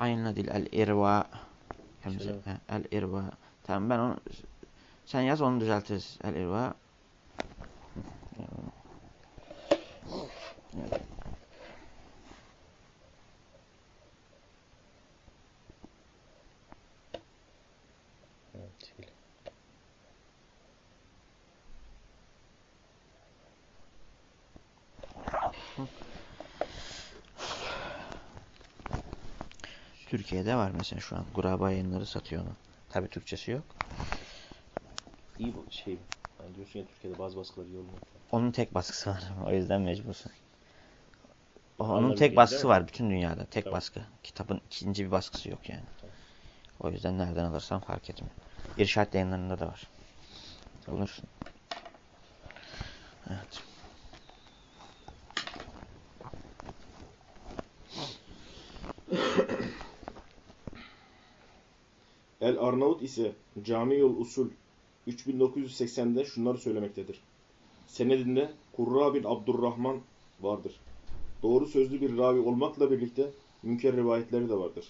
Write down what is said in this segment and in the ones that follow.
Aynla değil. El-irva. Hemze. El-irva. Tamam ben onu sen yaz onu düzeltiriz. El-irva. Türkiye'de var mesela şu an. Guraba yayınları satıyor onu. Tabi Türkçesi yok. İyi bu şey. Yani diyorsun ya Türkiye'de bazı baskıları iyi olmuyor. Onun tek baskısı var. O yüzden mecbursun. O, onun Anladım, tek baskısı var bütün dünyada. Tek Tamam. baskı. Kitabın ikinci bir baskısı yok yani. Tamam. O yüzden nereden alırsan fark etmiyor. İrşad yayınlarında da var. Bulursun. Evet. Arnavut ise Cami-yol Usul 3980'de şunları söylemektedir. Senedinde Kurra bin Abdurrahman vardır. Doğru sözlü bir ravi olmakla birlikte münker rivayetleri de vardır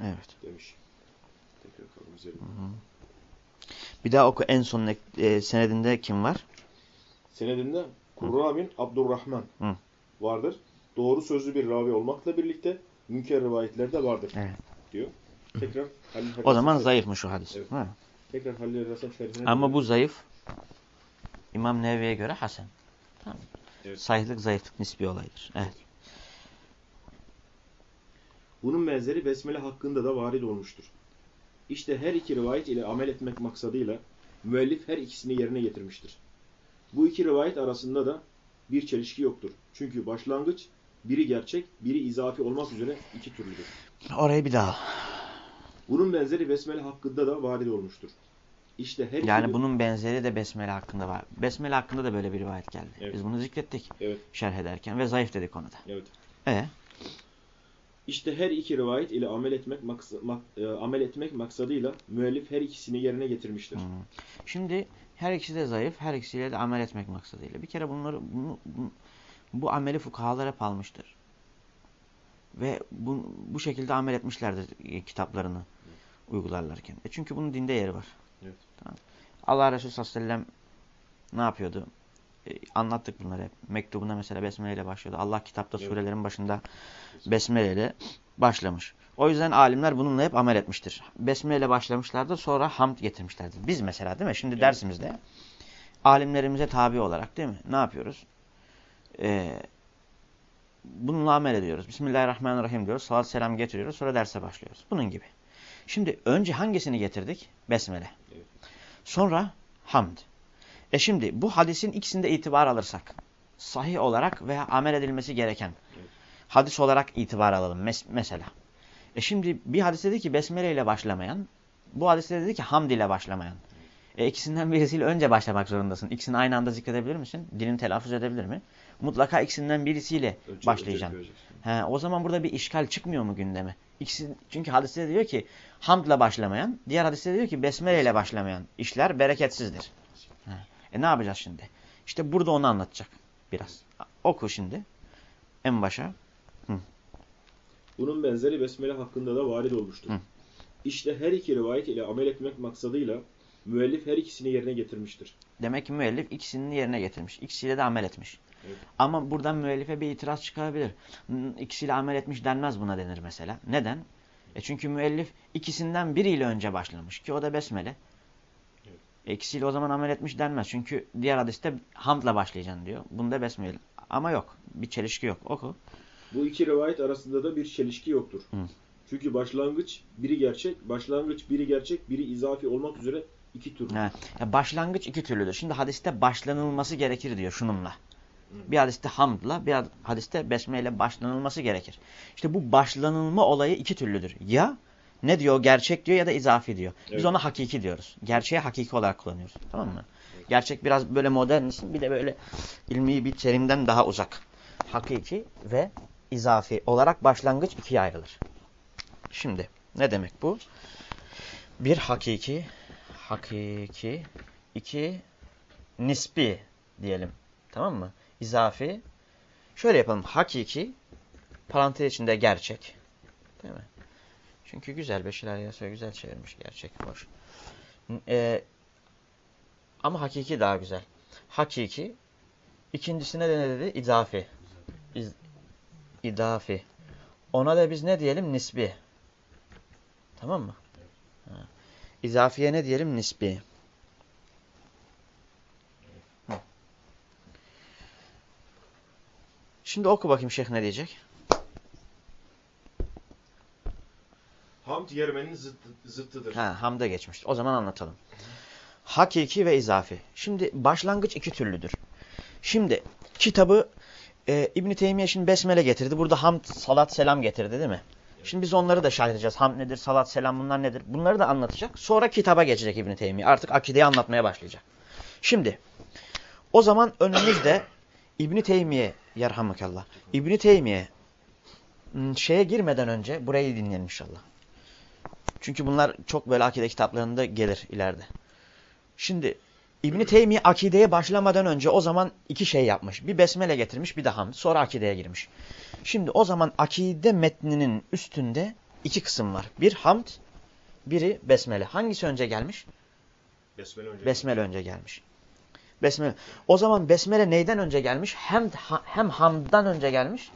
Evet. demiş. Tekrar kalın üzerine. Bir daha oku en son e, senedinde kim var? Senedinde Kurra bin Abdurrahman Hı. vardır. Doğru sözlü bir ravi olmakla birlikte münker rivayetleri de vardır Evet. diyor. Tekrar Halil O zaman zayıfmış o hadis. Evet. Ha. Tekrar Halil Hasan şerhine Ama bu zayıf. İmam Nevevi'ye göre hasen. Tamam. Evet. Sahihlik zayıflık nispi olaydır. Evet. Bunun benzeri besmele hakkında da varid olmuştur. İşte her iki rivayet ile amel etmek maksadıyla müellif her ikisini yerine getirmiştir. Bu iki rivayet arasında da bir çelişki yoktur. Çünkü başlangıç biri gerçek, biri izafi olmak üzere iki türlüdür. Orayı bir daha. Bunun benzeri besmele hakkında da varid olmuştur. İşte her Yani iki... bunun benzeri de Besmele hakkında var. Besmele hakkında da böyle bir rivayet geldi. Evet. Biz bunu zikrettik Evet, şerh ederken ve zayıf dedik onu da. evet. E İşte her iki rivayet ile amel etmek maksa- mak- e, amel etmek maksadıyla müellif her ikisini yerine getirmiştir. Hmm. Şimdi her ikisi de zayıf, her ikisiyle de amel etmek maksadıyla. Bir kere bunları bunu, bu, bu ameli fukahalar hep almıştır. Ve bu, bu şekilde amel etmişlerdir e, kitaplarını uygularlarken. E çünkü bunun dinde yeri var. Evet. Tamam. Allah Resulü sallallahu aleyhi ve sellem ne yapıyordu? E, anlattık bunları hep. Mektubuna mesela besmele ile başlıyordu. Allah kitapta Evet. surelerin başında besmele ile başlamış. O yüzden alimler bununla hep amel etmiştir. Besmele ile başlamışlardır sonra hamd getirmişlerdir. Biz mesela değil mi? Şimdi Evet. dersimizde alimlerimize tabi olarak değil mi? Ne yapıyoruz? Ee, bununla amel ediyoruz. Bismillahirrahmanirrahim diyoruz. Salat selam getiriyoruz. Sonra derse başlıyoruz. Bunun gibi. Şimdi önce hangisini getirdik? Besmele. Sonra hamd. E şimdi bu hadisin ikisinde itibar alırsak sahih olarak veya amel edilmesi gereken hadis olarak itibar alalım mes mesela. E şimdi bir hadis dedi ki besmele ile başlamayan, bu hadiste dedi ki hamd ile başlamayan. E ikisinden birisiyle önce başlamak zorundasın. İkisini aynı anda zikredebilir misin? Dilin telaffuz edebilir mi? Mutlaka ikisinden birisiyle Önce- başlayacaksın. göreceksin. He, o zaman burada bir işgal çıkmıyor mu gündeme? İkisi, çünkü hadiste diyor ki hamdla başlamayan, diğer hadiste diyor ki besmele ile başlamayan işler bereketsizdir. He. E ne yapacağız şimdi? İşte burada onu anlatacak biraz. Oku şimdi. En başa. Bunun benzeri besmele hakkında da varid olmuştur. Hı. İşte her iki rivayet ile amel etmek maksadıyla müellif her ikisini yerine getirmiştir. Demek ki müellif ikisinin yerine getirmiş. İkisiyle de amel etmiş. Evet. Ama buradan müellife bir itiraz çıkabilir. "Hmm, İkisiyle amel etmiş denmez buna denir mesela. Neden? E çünkü müellif ikisinden biriyle önce başlamış ki o da besmele. Evet. E ikisiyle o zaman amel etmiş denmez. Çünkü diğer hadiste hamdla başlayacaksın diyor. Bunda besmele. Ama yok. Bir çelişki yok. Oku. Bu iki rivayet arasında da bir çelişki yoktur. Hı. Çünkü başlangıç biri gerçek, başlangıç biri gerçek, biri izafi olmak üzere iki tür. Ha, ya başlangıç iki türlüdür. Şimdi hadiste başlanılması gerekir diyor şununla. Bir hadiste hamdla, bir hadiste besmeyle başlanılması gerekir. İşte bu başlanılma olayı iki türlüdür. Ya ne diyor? Gerçek diyor ya da izafi diyor. Biz Evet. ona hakiki diyoruz. Gerçeği hakiki olarak kullanıyoruz. Tamam mı? Gerçek biraz böyle modern isim, bir de böyle ilmi bir terimden daha uzak. Hakiki ve izafi olarak başlangıç ikiye ayrılır. Şimdi ne demek bu? Bir hakiki, hakiki, iki nispi diyelim. Tamam mı? İzafi. Şöyle yapalım. Hakiki, parantez içinde gerçek. Değil mi? Çünkü güzel Beşir Yasa güzel çevirmiş gerçek hoş. E, ama hakiki daha güzel. Hakiki. İkincisine de ne dedi? İzafi. İz, idafi. Ona da biz ne diyelim? Nisbi. Tamam mı? Ha. İzafiye ne diyelim? Nisbi. Şimdi oku bakayım şeyh ne diyecek? Hamd yermenin zıttı, zıttıdır. Ha, hamda geçmiştir. O zaman anlatalım. Hakiki ve izafi. Şimdi başlangıç iki türlüdür. Şimdi kitabı e, İbn-i Teymiye şimdi besmele getirdi. Burada hamd, salat, selam getirdi değil mi? Şimdi biz onları da şerh edeceğiz. Hamd nedir, salat, selam bunlar nedir? Bunları da anlatacak. Sonra kitaba geçecek İbn-i Teymiye. Artık akideyi anlatmaya başlayacak. Şimdi o zaman önümüzde İbn-i Teymiye yerhamukallah. İbn-i Teymiye şeye girmeden önce burayı dinleyelim inşallah. Çünkü bunlar çok böyle akide kitaplarında gelir ileride. Şimdi İbn Teymiye akideye başlamadan önce o zaman iki şey yapmış. Bir besmele getirmiş, bir de hamd. Sonra akideye girmiş. Şimdi o zaman akide metninin üstünde iki kısım var. Bir hamd, biri besmele. Hangisi önce gelmiş? Besmele önce. Besmele önce gelmiş. Besmele. O zaman besmele neyden önce gelmiş? Hem hem hamddan önce gelmiş,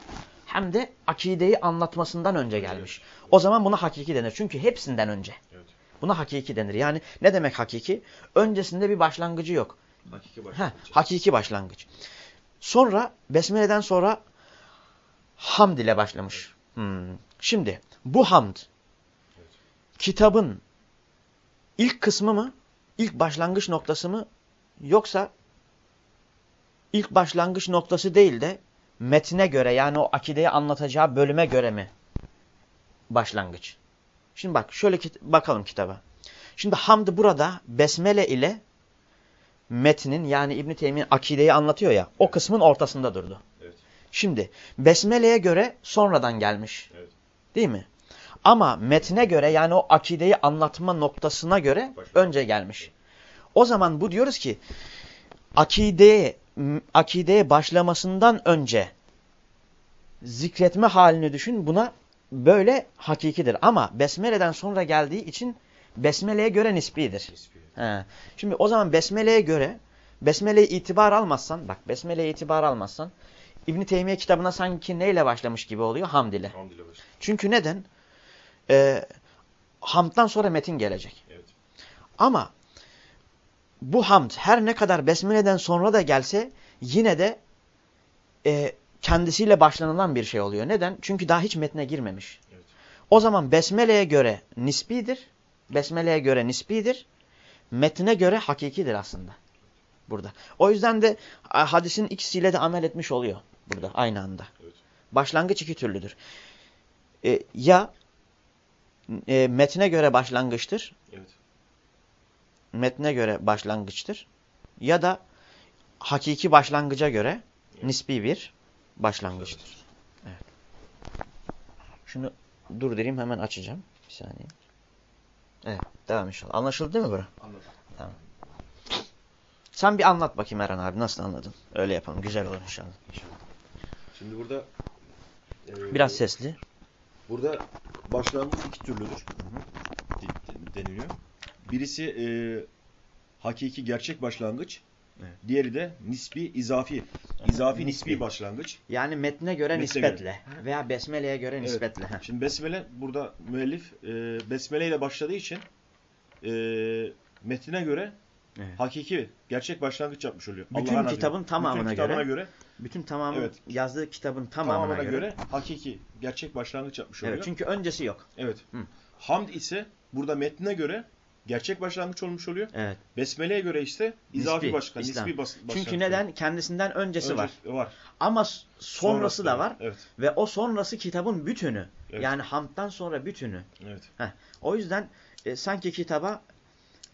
hem de akideyi anlatmasından önce gelmiş. O zaman buna hakiki denir. Çünkü hepsinden önce. Evet. Buna hakiki denir. Yani ne demek hakiki? Öncesinde bir başlangıcı yok. Hakiki Heh, başlangıç. hakiki başlangıç. Sonra Besmele'den sonra hamd ile başlamış. Hmm. Şimdi bu hamd Evet. kitabın ilk kısmı mı? İlk başlangıç noktası mı? Yoksa ilk başlangıç noktası değil de metine göre yani o akideyi anlatacağı bölüme göre mi başlangıç? Şimdi bak şöyle kit bakalım kitaba. Şimdi hamd burada besmele ile metnin yani İbn Teymi'nin akideyi anlatıyor ya o kısmın ortasında durdu. Evet. Şimdi besmeleye göre sonradan gelmiş. Evet. Değil mi? Ama metne göre yani o akideyi anlatma noktasına göre Başlangıç. önce gelmiş. O zaman bu diyoruz ki akideye akideye başlamasından önce zikretme halini düşün. Buna böyle hakikidir. Ama besmeleden sonra geldiği için besmeleye göre nisbidir. Nispi. He. Şimdi o zaman besmeleye göre besmeleye itibar almazsan bak besmeleye itibar almazsan İbn Teymiye kitabına sanki neyle başlamış gibi oluyor? Hamd ile. Hamd ile. Çünkü neden? Ee, hamddan sonra metin gelecek. Evet. Ama bu hamd her ne kadar besmeleden sonra da gelse yine de e, kendisiyle başlanılan bir şey oluyor. Neden? Çünkü daha hiç metne girmemiş. Evet. O zaman besmeleye göre nisbidir. Besmeleye göre nisbidir. Metne göre hakikidir aslında. Burada. O yüzden de hadisin ikisiyle de amel etmiş oluyor burada aynı anda. Evet. Başlangıç iki türlüdür. E, ya e, metne göre başlangıçtır. Evet. Metne göre başlangıçtır. Ya da hakiki başlangıca göre nispi bir başlangıçtır. Evet. Şunu durdurayım hemen açacağım. Bir saniye. Evet. Devam inşallah. Anlaşıldı değil mi bura? Anladım. Sen bir anlat bakayım Eren abi. Nasıl anladın? Öyle yapalım. Güzel olur inşallah. Şimdi burada e, Biraz sesli. Burada başlangıç iki türlüdür. de- de- deniliyor. Birisi e, hakiki gerçek başlangıç. Evet. Diğeri de nisbi izafi. İzafi nisbi, Nisbi. başlangıç. Yani metne göre Metne nispetle. Veya besmeleye göre Evet. nispetle. Şimdi besmele burada müellif e, besmele ile başladığı için e, metnine göre Evet. hakiki gerçek başlangıç yapmış oluyor. Bütün Allah'ın kitabın adıyla. tamamına Bütün kitabına göre, göre, Bütün tamamı Evet. yazdığı kitabın tamamına, tamamına göre. göre. hakiki gerçek başlangıç yapmış oluyor. Evet, çünkü öncesi yok. Evet. Hı. Hamd ise burada metnine göre gerçek başlangıç olmuş oluyor. Evet. Besmele'ye göre ise izafi Nispi, başka, İslam. nispi bas, başlangıç. Çünkü neden? Kendisinden öncesi var. Önce- var. Ama s- sonrası da var. Evet. Ve o sonrası kitabın bütünü. Evet. Yani hamdtan sonra bütünü. Evet. O yüzden e, sanki kitaba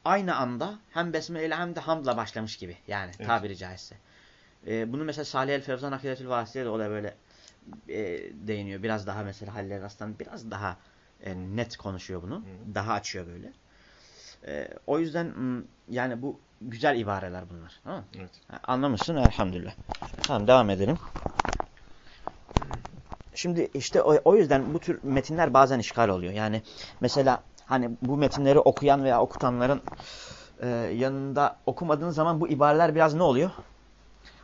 aynı anda hem besmele ile hem de hamdla başlamış gibi. Yani Evet. tabiri caizse. E, bunu mesela Salih el Fevzan Akidetül Vası'ya da o da böyle e, değiniyor. Biraz daha mesela Halil Rastan biraz daha e, net konuşuyor bunu. Hı. Daha açıyor böyle. E, o yüzden m, yani bu güzel ibareler bunlar. Tamam? Evet. Anlamışsın elhamdülillah. Tamam devam edelim. şimdi işte o, o yüzden bu tür metinler bazen işgal oluyor. Yani mesela hani bu metinleri okuyan veya okutanların e, yanında okumadığın zaman bu ibareler biraz ne oluyor?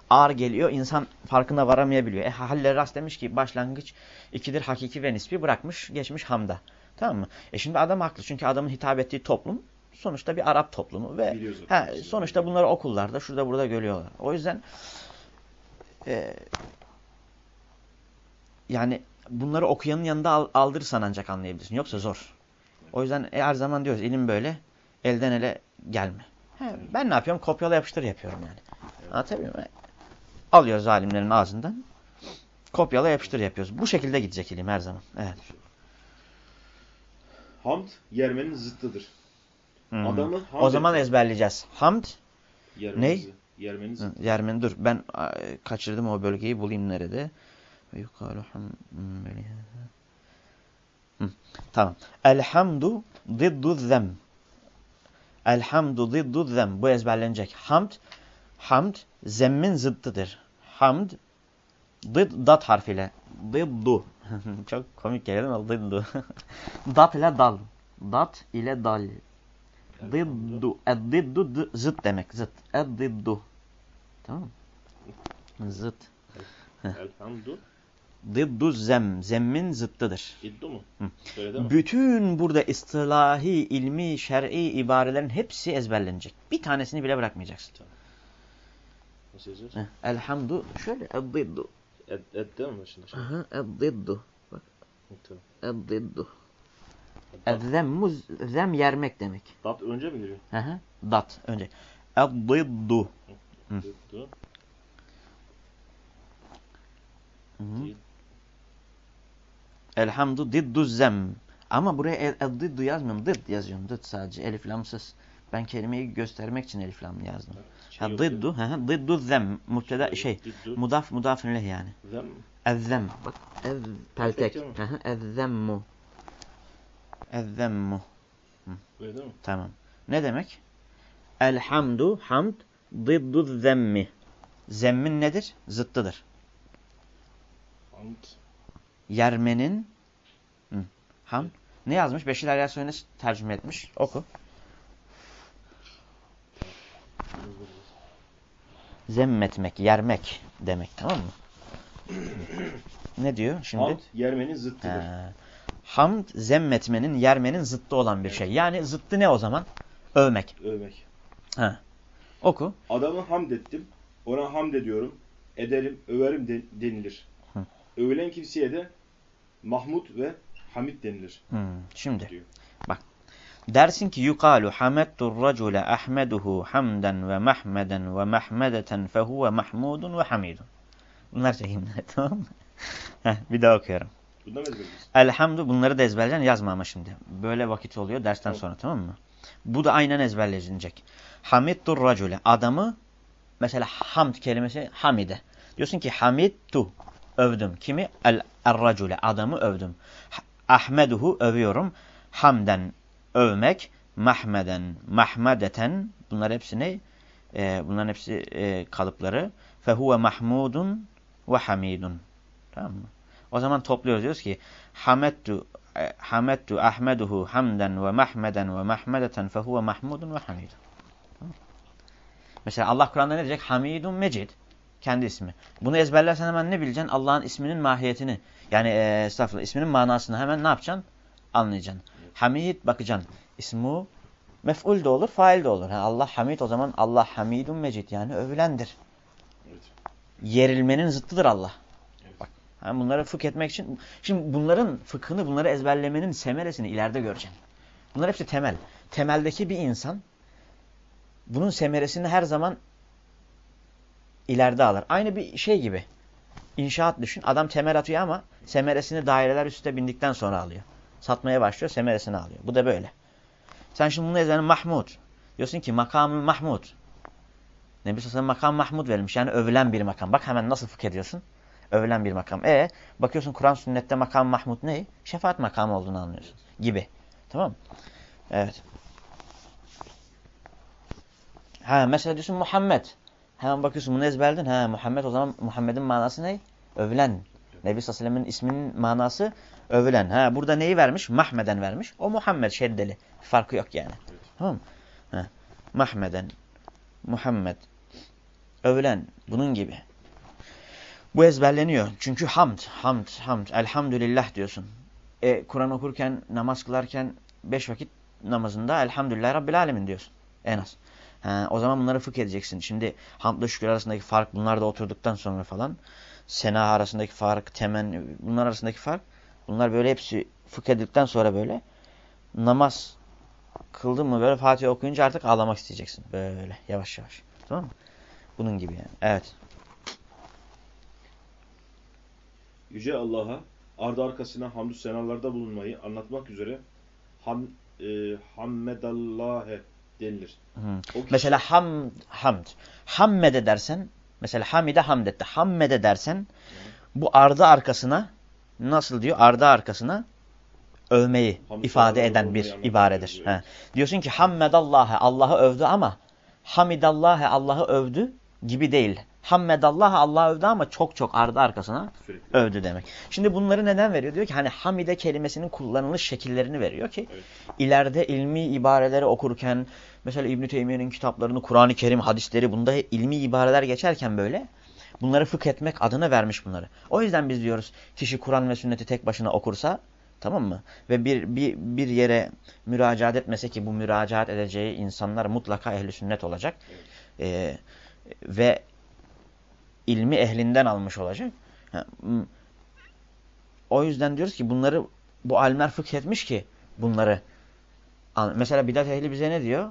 Ağır geliyor. İnsan farkına varamayabiliyor. E Haller Ras demiş ki başlangıç ikidir hakiki ve nispi bırakmış geçmiş hamda. Tamam mı? E şimdi adam haklı. Çünkü adamın hitap ettiği toplum sonuçta bir Arap toplumu ve he, sonuçta bunları okullarda şurada burada görüyorlar. O yüzden e, yani bunları okuyanın yanında al, aldırırsan ancak anlayabilirsin. Yoksa zor. O yüzden e, her zaman diyoruz ilim böyle elden ele gelme. He, ben ne yapıyorum? Kopyala yapıştır yapıyorum yani. Evet. Anlatabiliyor muyum? Alıyoruz alimlerin ağzından. Kopyala yapıştır yapıyoruz. Bu şekilde gidecek ilim her zaman. Evet. Hamd yermenin zıttıdır. Hmm. Adamı hamd O zaman ezberleyeceğiz. Hamd ne? Yermeniz. Yermen dur ben kaçırdım o bölgeyi bulayım nerede. Yukalu Tamam. Elhamdu ziddu zem. Elhamdu ziddu zem. Bu ezberlenecek. Hamd hamd zemmin zıddıdır. Hamd dıd dat harfiyle. Dıddu. Çok komik geldi mi? Dıddu. dat ile dal. Dat ile dal. Dıddu. Eddiddu zıt demek. Zıt. Eddiddu. Tamam Zıt. Elhamdu. Dıddu zem. Zemmin zıttıdır. İddu mu? Hı. Bütün burada istilahi, ilmi, şer'i ibarelerin hepsi ezberlenecek. Bir tanesini bile bırakmayacaksın. Tamam. Nasıl yazıyoruz? Elhamdu. Şöyle. Eddiddu. Ed, ed değil mi şimdi? Aha. Eddiddu. Bak. Eddiddu. Ezzemmu zem yermek demek. Dat önce mi geliyor? Hı hı. Dat önce. Eddiddu. Eddiddu. Elhamdu diddu zem. Ama buraya eddiddu yazmıyorum. Dıd yazıyorum. Dıd sadece. Elif lamsız. Ben kelimeyi göstermek için elif lam yazdım. Şey ha dıddu. Hı Dıddu zem. Müpteda şey. Diddu. Mudaf mudafın leh yani. Zem. Ezzem. Bak. Ez peltek. Hı hı. Ezzemmu. Ezzemmu. Öyle değil mi? Tamam. Ne demek? Elhamdu, hamd, dıddu zemmi. Zemmin nedir? Zıttıdır. Hamd. Yermenin hı. hamd. Ne yazmış? Beşir Eryasoy'un tercüme etmiş. Oku. Zemmetmek, yermek demek. Tamam mı? ne diyor şimdi? Hamd yermenin zıttıdır. Ha. Hamd zemmetmenin, yermenin zıttı olan bir şey. Yani zıttı ne o zaman? Övmek. Övmek. Ha. Oku. Adamı hamd ettim. Ona hamd ediyorum. Ederim, överim de, denilir. Hı. Övülen kimseye de Mahmud ve Hamid denilir. Hmm. Şimdi diyor. bak. Dersin ki yukalu hamettur racule ahmeduhu hamden ve mahmeden ve mahmedeten fehuve mahmudun ve hamidun. Bunlar çekimler tamam mı? Bir daha okuyorum. Elhamdü bunları da ezberleyeceksin yazma ama şimdi. Böyle vakit oluyor dersten tamam. sonra tamam mı? Bu da aynen ezberlenecek. Hamidtur racule. Adamı mesela hamd kelimesi hamide. Diyorsun ki hamidtu övdüm. Kimi? El racule. Adamı övdüm. Ahmeduhu övüyorum. Hamden övmek. Mahmeden, mahmedeten. Bunlar hepsi ne? Ee, bunların hepsi e, kalıpları. Fehuve mahmudun ve hamidun. Tamam mı? O zaman topluyoruz diyoruz ki hamettu e, hamettu ahmeduhu hamden ve mahmeden ve mahmedeten fehuve mahmudun ve hamidun. Mesela Allah Kur'an'da ne diyecek? Hamidun Mecid. Kendi ismi. Bunu ezberlersen hemen ne bileceksin? Allah'ın isminin mahiyetini. Yani e, estağfurullah isminin manasını hemen ne yapacaksın? Anlayacaksın. Hamid bakacaksın. İsmu mef'ul de olur, fail de olur. Yani Allah hamid o zaman Allah hamidun mecid yani övülendir. Evet. Yerilmenin zıttıdır Allah. Yani bunları fıkh etmek için. Şimdi bunların fıkhını, bunları ezberlemenin semeresini ileride göreceksin. Bunlar hepsi temel. Temeldeki bir insan bunun semeresini her zaman ileride alır. Aynı bir şey gibi. İnşaat düşün. Adam temel atıyor ama semeresini daireler üstte bindikten sonra alıyor. Satmaya başlıyor, semeresini alıyor. Bu da böyle. Sen şimdi bunu ezberin Mahmud. Diyorsun ki makamı Mahmud. Nebi Sallallahu makam Mahmud verilmiş. Yani övülen bir makam. Bak hemen nasıl fıkh ediyorsun övülen bir makam. E bakıyorsun Kur'an sünnette makam Mahmud ne? Şefaat makamı olduğunu anlıyorsun. Gibi. Tamam Evet. Ha mesela diyorsun Muhammed. Hemen bakıyorsun bunu ezberledin. Ha Muhammed o zaman Muhammed'in manası ne? Övülen. Nebi sallallahu aleyhi isminin manası övülen. Ha, burada neyi vermiş? Mahmeden vermiş. O Muhammed şeddeli. Farkı yok yani. Evet. Tamam mı? Ha. Mahmeden, Muhammed, övülen bunun gibi. Bu ezberleniyor. Çünkü hamd, hamd, hamd, elhamdülillah diyorsun. E, Kur'an okurken, namaz kılarken beş vakit namazında elhamdülillah Rabbil Alemin diyorsun. En az. Ha, o zaman bunları fıkh edeceksin. Şimdi hamdla şükür arasındaki fark bunlar da oturduktan sonra falan. Sena arasındaki fark, temen bunlar arasındaki fark. Bunlar böyle hepsi fıkh edildikten sonra böyle namaz kıldın mı böyle Fatiha okuyunca artık ağlamak isteyeceksin. Böyle yavaş yavaş. Tamam mı? Bunun gibi yani. Evet. Yüce Allah'a ardı arkasına hamdü senalarda bulunmayı anlatmak üzere ham, e, hammedallâhe denilir. Kişi, Mesela ham, hamd. Hammede dersen, mesela hamide hamd etti. Hammede dersen bu ardı arkasına nasıl diyor? Ardı arkasına övmeyi Hamd ifade eden bir ibaredir. He. Diyorsun ki hammedallâhe Allah'ı övdü ama hamidallâhe Allah'ı övdü gibi değil. Hammedallâhe Allah'ı övdü ama çok çok ardı arkasına Sürekli. övdü demek. Şimdi bunları neden veriyor? Diyor ki hani hamide kelimesinin kullanılış şekillerini veriyor ki Evet. ileride ilmi ibareleri okurken mesela İbn Teymiye'nin kitaplarını, Kur'an-ı Kerim, hadisleri bunda ilmi ibareler geçerken böyle bunları fıkh etmek adına vermiş bunları. O yüzden biz diyoruz kişi Kur'an ve sünneti tek başına okursa tamam mı? Ve bir bir bir yere müracaat etmese ki bu müracaat edeceği insanlar mutlaka ehli sünnet olacak. Ee, ve ilmi ehlinden almış olacak. O yüzden diyoruz ki bunları bu alimler fıkh etmiş ki bunları Mesela bidat ehli bize ne diyor?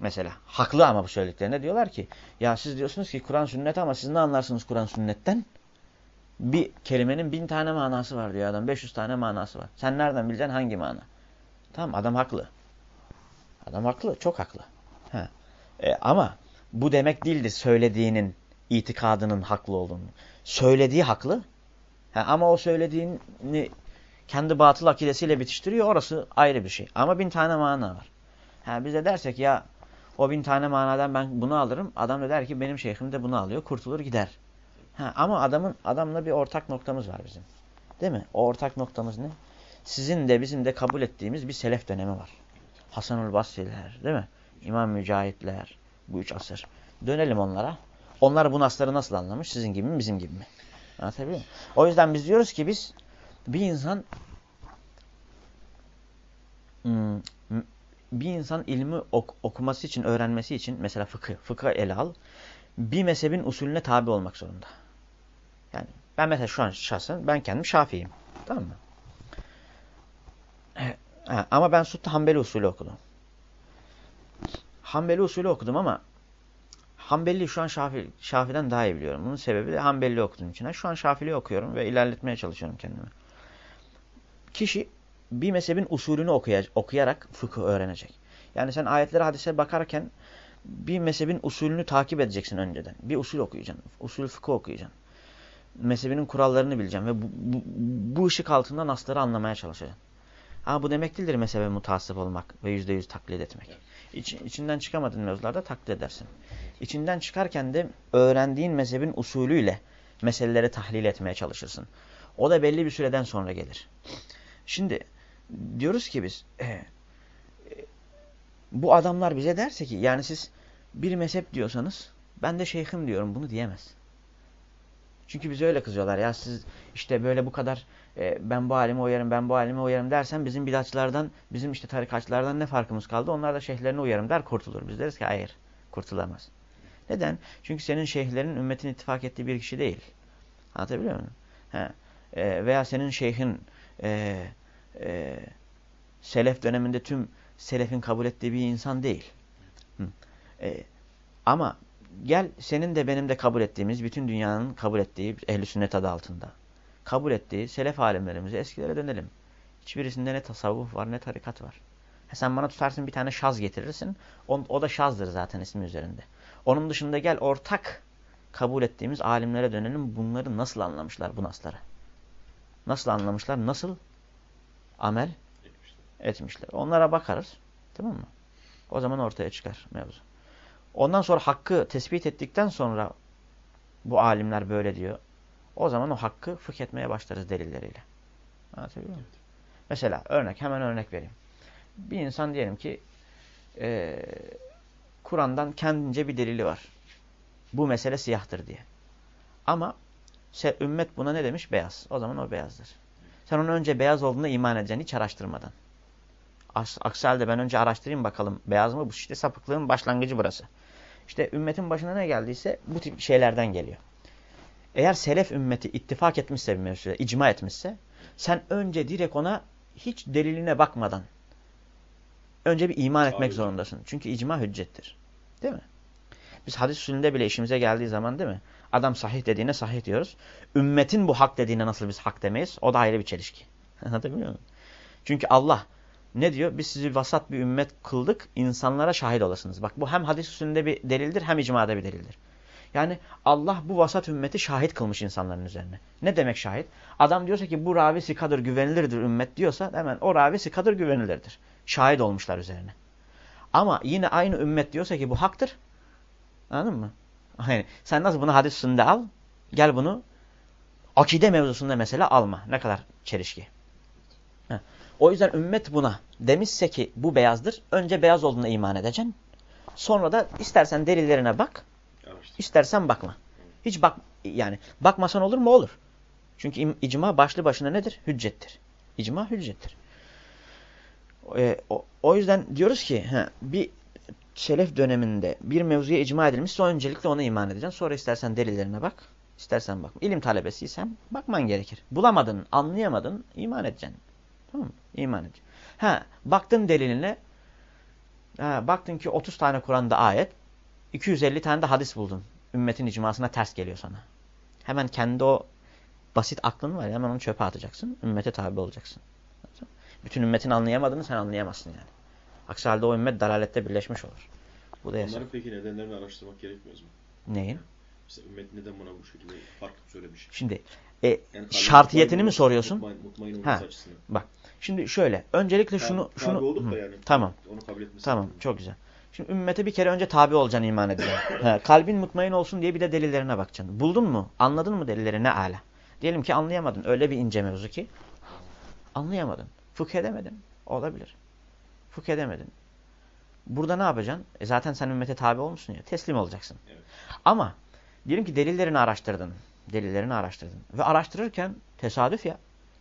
Mesela haklı ama bu söylediklerinde diyorlar ki ya siz diyorsunuz ki Kur'an sünnet ama siz ne anlarsınız Kur'an sünnetten? Bir kelimenin bin tane manası var diyor adam. 500 tane manası var. Sen nereden bileceksin hangi mana? Tamam adam haklı. Adam haklı. Çok haklı. Ha. E, ama bu demek değildir söylediğinin itikadının haklı olduğunu. Söylediği haklı. Ha, ama o söylediğini kendi batıl akidesiyle bitiştiriyor. Orası ayrı bir şey. Ama bin tane mana var. Ha, biz de dersek ya o bin tane manadan ben bunu alırım. Adam da der ki benim şeyhim de bunu alıyor. Kurtulur gider. Ha, ama adamın adamla bir ortak noktamız var bizim. Değil mi? O ortak noktamız ne? Sizin de bizim de kabul ettiğimiz bir selef dönemi var. Hasanül Basri'ler değil mi? İmam Mücahitler. Bu üç asır. Dönelim onlara. Onlar bu nasları nasıl anlamış? Sizin gibi mi bizim gibi mi? Anlatabiliyor muyum? O yüzden biz diyoruz ki biz bir insan hmm, bir insan ilmi ok okuması için, öğrenmesi için mesela fıkıh, fıkıh ele al. Bir mezhebin usulüne tabi olmak zorunda. Yani ben mesela şu an şahsen ben kendim Şafii'yim. Tamam mı? Ha, ama ben Sutta Hanbeli usulü okudum. Hanbeli usulü okudum ama Hanbeli şu an Şafi, Şafi'den daha iyi biliyorum. Bunun sebebi de Hanbeli okuduğum için. Şu an Şafili okuyorum ve ilerletmeye çalışıyorum kendimi. Kişi bir mezhebin usulünü okuyarak fıkıh öğrenecek. Yani sen ayetlere, hadise bakarken bir mezhebin usulünü takip edeceksin önceden. Bir usul okuyacaksın. Usul fıkıh okuyacaksın. Mezhebinin kurallarını bileceksin ve bu, bu, bu ışık altında nasları anlamaya çalışacaksın. Ama bu demek değildir mezhebe mutasip olmak ve yüzde yüz taklit etmek. İç, içinden çıkamadığın mevzularda taklit edersin. İçinden çıkarken de öğrendiğin mezhebin usulüyle meseleleri tahlil etmeye çalışırsın. O da belli bir süreden sonra gelir. Şimdi diyoruz ki biz e, e, bu adamlar bize derse ki yani siz bir mezhep diyorsanız ben de şeyhim diyorum bunu diyemez. Çünkü bize öyle kızıyorlar ya siz işte böyle bu kadar e, ben bu alime uyarım ben bu alime uyarım dersen bizim bidatçılardan bizim işte tarikatçılardan ne farkımız kaldı? Onlar da şeyhlerine uyarım der kurtulur. Biz deriz ki hayır kurtulamaz. Neden? Çünkü senin şeyhlerin ümmetin ittifak ettiği bir kişi değil. Anlatabiliyor muyum? He. E, veya senin şeyhin e, e, selef döneminde tüm selefin kabul ettiği bir insan değil. Hı. E, ama gel senin de benim de kabul ettiğimiz, bütün dünyanın kabul ettiği ehl sünnet adı altında. Kabul ettiği selef alimlerimize eskilere dönelim. Hiçbirisinde ne tasavvuf var ne tarikat var. Ha, sen bana tutarsın bir tane şaz getirirsin. O, o da şazdır zaten ismi üzerinde. Onun dışında gel ortak kabul ettiğimiz alimlere dönelim. Bunları nasıl anlamışlar bu nasları? Nasıl anlamışlar? Nasıl amel etmişler? Onlara bakarız. Tamam mı? O zaman ortaya çıkar mevzu. Ondan sonra hakkı tespit ettikten sonra bu alimler böyle diyor. O zaman o hakkı fıkh etmeye başlarız delilleriyle. Anlatabiliyor muyum? Mesela örnek, hemen örnek vereyim. Bir insan diyelim ki e, Kur'an'dan kendince bir delili var. Bu mesele siyahtır diye. Ama ümmet buna ne demiş? Beyaz. O zaman o beyazdır. Sen onun önce beyaz olduğuna iman edeceksin hiç araştırmadan. Aksi halde ben önce araştırayım bakalım beyaz mı? Bu işte sapıklığın başlangıcı burası. İşte ümmetin başına ne geldiyse bu tip şeylerden geliyor. Eğer selef ümmeti ittifak etmişse bir mevzuda, icma etmişse sen önce direkt ona hiç deliline bakmadan önce bir iman etmek Abi. zorundasın. Çünkü icma hüccettir. Değil mi? Biz hadis usulünde bile işimize geldiği zaman değil mi? Adam sahih dediğine sahih diyoruz. Ümmetin bu hak dediğine nasıl biz hak demeyiz? O da ayrı bir çelişki. Anlatabiliyor muyum? Çünkü Allah ne diyor? Biz sizi vasat bir ümmet kıldık, insanlara şahit olasınız. Bak bu hem hadis usulünde bir delildir hem icmada bir delildir. Yani Allah bu vasat ümmeti şahit kılmış insanların üzerine. Ne demek şahit? Adam diyorsa ki bu ravi sikadır, güvenilirdir ümmet diyorsa hemen o ravi sikadır, güvenilirdir. Şahit olmuşlar üzerine. Ama yine aynı ümmet diyorsa ki bu haktır. Anladın mı? Yani sen nasıl bunu hadis usulünde al? Gel bunu akide mevzusunda mesela alma. Ne kadar çelişki. Heh. O yüzden ümmet buna demişse ki bu beyazdır. Önce beyaz olduğuna iman edeceksin. Sonra da istersen delillerine bak. İstersen bakma. Hiç bak yani bakmasan olur mu? Olur. Çünkü icma başlı başına nedir? Hüccettir. İcma hüccettir. E, o, o yüzden diyoruz ki he, bir şelef döneminde bir mevzuya icma edilmişse öncelikle ona iman edeceksin. Sonra istersen delillerine bak. istersen bakma. İlim talebesiysen bakman gerekir. Bulamadın, anlayamadın, iman edeceksin. Tamam mı? İman edeceksin. Ha, baktın deliline. Ha, baktın ki 30 tane Kur'an'da ayet. 250 tane de hadis buldun. Ümmetin icmasına ters geliyor sana. Hemen kendi o basit aklın var ya hemen onu çöpe atacaksın. Ümmete tabi olacaksın. Bütün ümmetin anlayamadığını sen anlayamazsın yani. Aksi halde o ümmet dalalette birleşmiş olur. Bu da yasak. Onların peki nedenlerini araştırmak gerekmiyor mu? Neyin? Mesela ümmet neden buna bu şekilde farklı söylemiş? Şimdi e, yani şartiyetini mi soruyorsun? Mutmain, mutmain ha, açısından. Bak. Şimdi şöyle. Öncelikle tabi, şunu şunu olduk da yani. Tamam. Onu kabul etmesi. Tamam. Çok güzel. Şimdi ümmete bir kere önce tabi olacaksın iman edeceksin. ha, kalbin mutmain olsun diye bir de delillerine bakacaksın. Buldun mu? Anladın mı delilleri? Ne ala? Diyelim ki anlayamadın. Öyle bir ince mevzu ki. Anlayamadın. Fıkh edemedin. Olabilir. Fıkh edemedin. Burada ne yapacaksın? E zaten sen ümmete tabi olmuşsun ya. Teslim olacaksın. Evet. Ama diyelim ki delillerini araştırdın. Delillerini araştırdın. Ve araştırırken tesadüf ya.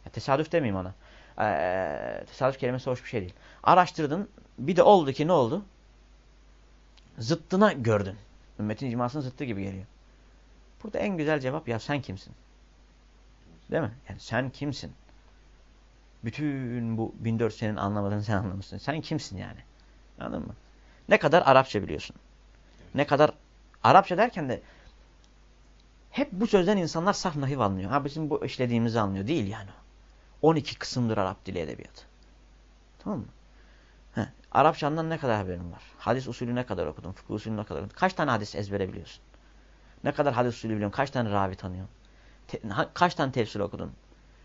ya tesadüf demeyeyim ona. Ee, tesadüf kelimesi hoş bir şey değil. Araştırdın. Bir de oldu ki ne oldu? Zıttına gördün. Ümmetin icmasının zıttı gibi geliyor. Burada en güzel cevap ya sen kimsin? Değil mi? Yani sen kimsin? Bütün bu 1400 senin anlamadığını sen anlamışsın. Sen kimsin yani? Anladın mı? Ne kadar Arapça biliyorsun? Ne kadar Arapça derken de hep bu sözden insanlar saf nahiv anlıyor. Ha bizim bu işlediğimizi anlıyor. Değil yani. 12 kısımdır Arap dili edebiyatı. Tamam mı? Arapçandan ne kadar haberin var? Hadis usulü ne kadar okudun? Fıkıh usulü ne kadar okudun? Kaç tane hadis ezbere biliyorsun? Ne kadar hadis usulü biliyorsun? Kaç tane ravi tanıyorsun? Te kaç tane tefsir okudun?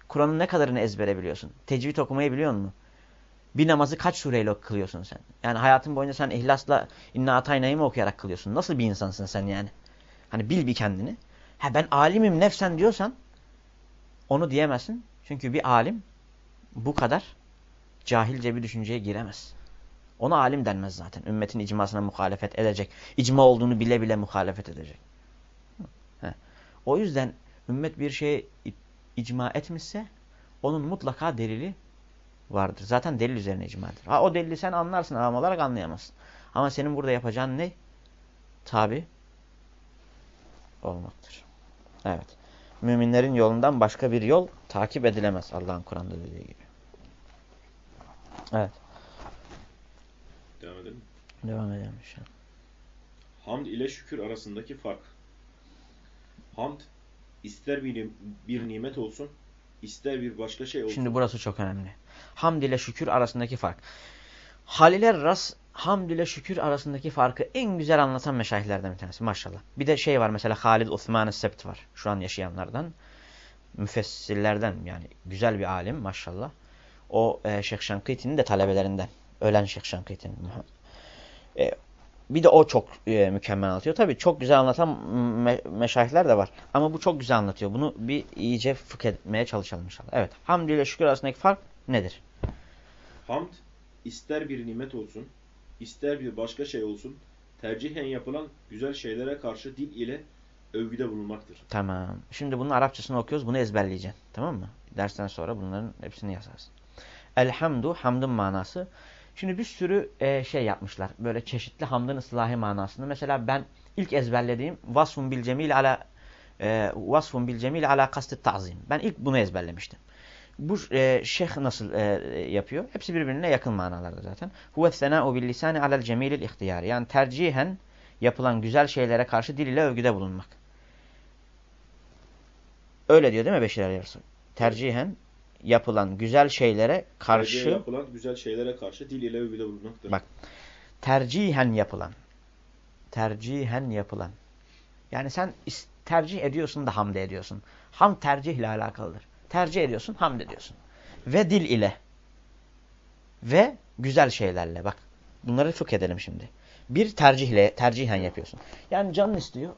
Kur'an'ın ne kadarını ezbere biliyorsun? Tecvid okumayı biliyor musun? Bir namazı kaç sureyle kılıyorsun sen? Yani hayatın boyunca sen ihlasla inna ataynayı mı okuyarak kılıyorsun? Nasıl bir insansın sen yani? Hani bil bir kendini. Ha ben alimim nefsen diyorsan onu diyemezsin. Çünkü bir alim bu kadar cahilce bir düşünceye giremez. Ona alim denmez zaten. Ümmetin icmasına muhalefet edecek. İcma olduğunu bile bile muhalefet edecek. He. O yüzden ümmet bir şeye icma etmişse onun mutlaka delili vardır. Zaten delil üzerine icmadır. Ha o delili sen anlarsın avam olarak anlayamazsın. Ama senin burada yapacağın ne? Tabi olmaktır. Evet. Müminlerin yolundan başka bir yol takip edilemez Allah'ın Kur'an'da dediği gibi. Evet. Devam edelim. Devam edelim inşallah. Hamd ile şükür arasındaki fark. Hamd ister bir, bir nimet olsun, ister bir başka şey olsun. Şimdi burası çok önemli. Hamd ile şükür arasındaki fark. Haliler Ras hamd ile şükür arasındaki farkı en güzel anlatan meşayihlerden bir tanesi maşallah. Bir de şey var mesela Halid Osman Sept var şu an yaşayanlardan. Müfessirlerden yani güzel bir alim maşallah. O e, Şeyh Şankiti'nin de talebelerinden. Ölen Şeyh Şankiti'nin. E, bir de o çok e, mükemmel anlatıyor. Tabii çok güzel anlatan me meşayihler de var. Ama bu çok güzel anlatıyor. Bunu bir iyice fıkh etmeye çalışalım inşallah. Evet. Hamd ile şükür arasındaki fark nedir? Hamd ister bir nimet olsun, ister bir başka şey olsun, tercihen yapılan güzel şeylere karşı dil ile övgüde bulunmaktır. Tamam. Şimdi bunun Arapçasını okuyoruz. Bunu ezberleyeceksin. Tamam mı? Dersten sonra bunların hepsini yazarsın. Elhamdu, hamdın manası. Şimdi bir sürü e, şey yapmışlar. Böyle çeşitli hamdın ıslahi manasını. Mesela ben ilk ezberlediğim vasfun bil cemil ala e, vasfun bil cemil ala kastet ta'zim. Ben ilk bunu ezberlemiştim. Bu e, şeyh nasıl e, yapıyor? Hepsi birbirine yakın manalarda zaten. Huve sena'u bil lisani alel cemilil ihtiyari. Yani tercihen yapılan güzel şeylere karşı dil ile övgüde bulunmak. Öyle diyor değil mi Beşir Resul? Tercihen yapılan güzel şeylere karşı Tercihen yapılan güzel şeylere karşı dil ile övgüde bulunmaktır. Bak. tercihen yapılan tercihen yapılan yani sen tercih ediyorsun da hamd ediyorsun. Ham tercihle alakalıdır. Tercih ediyorsun, hamd ediyorsun. Ve dil ile ve güzel şeylerle. Bak bunları çok edelim şimdi. Bir tercihle, tercihen yapıyorsun. Yani canın istiyor.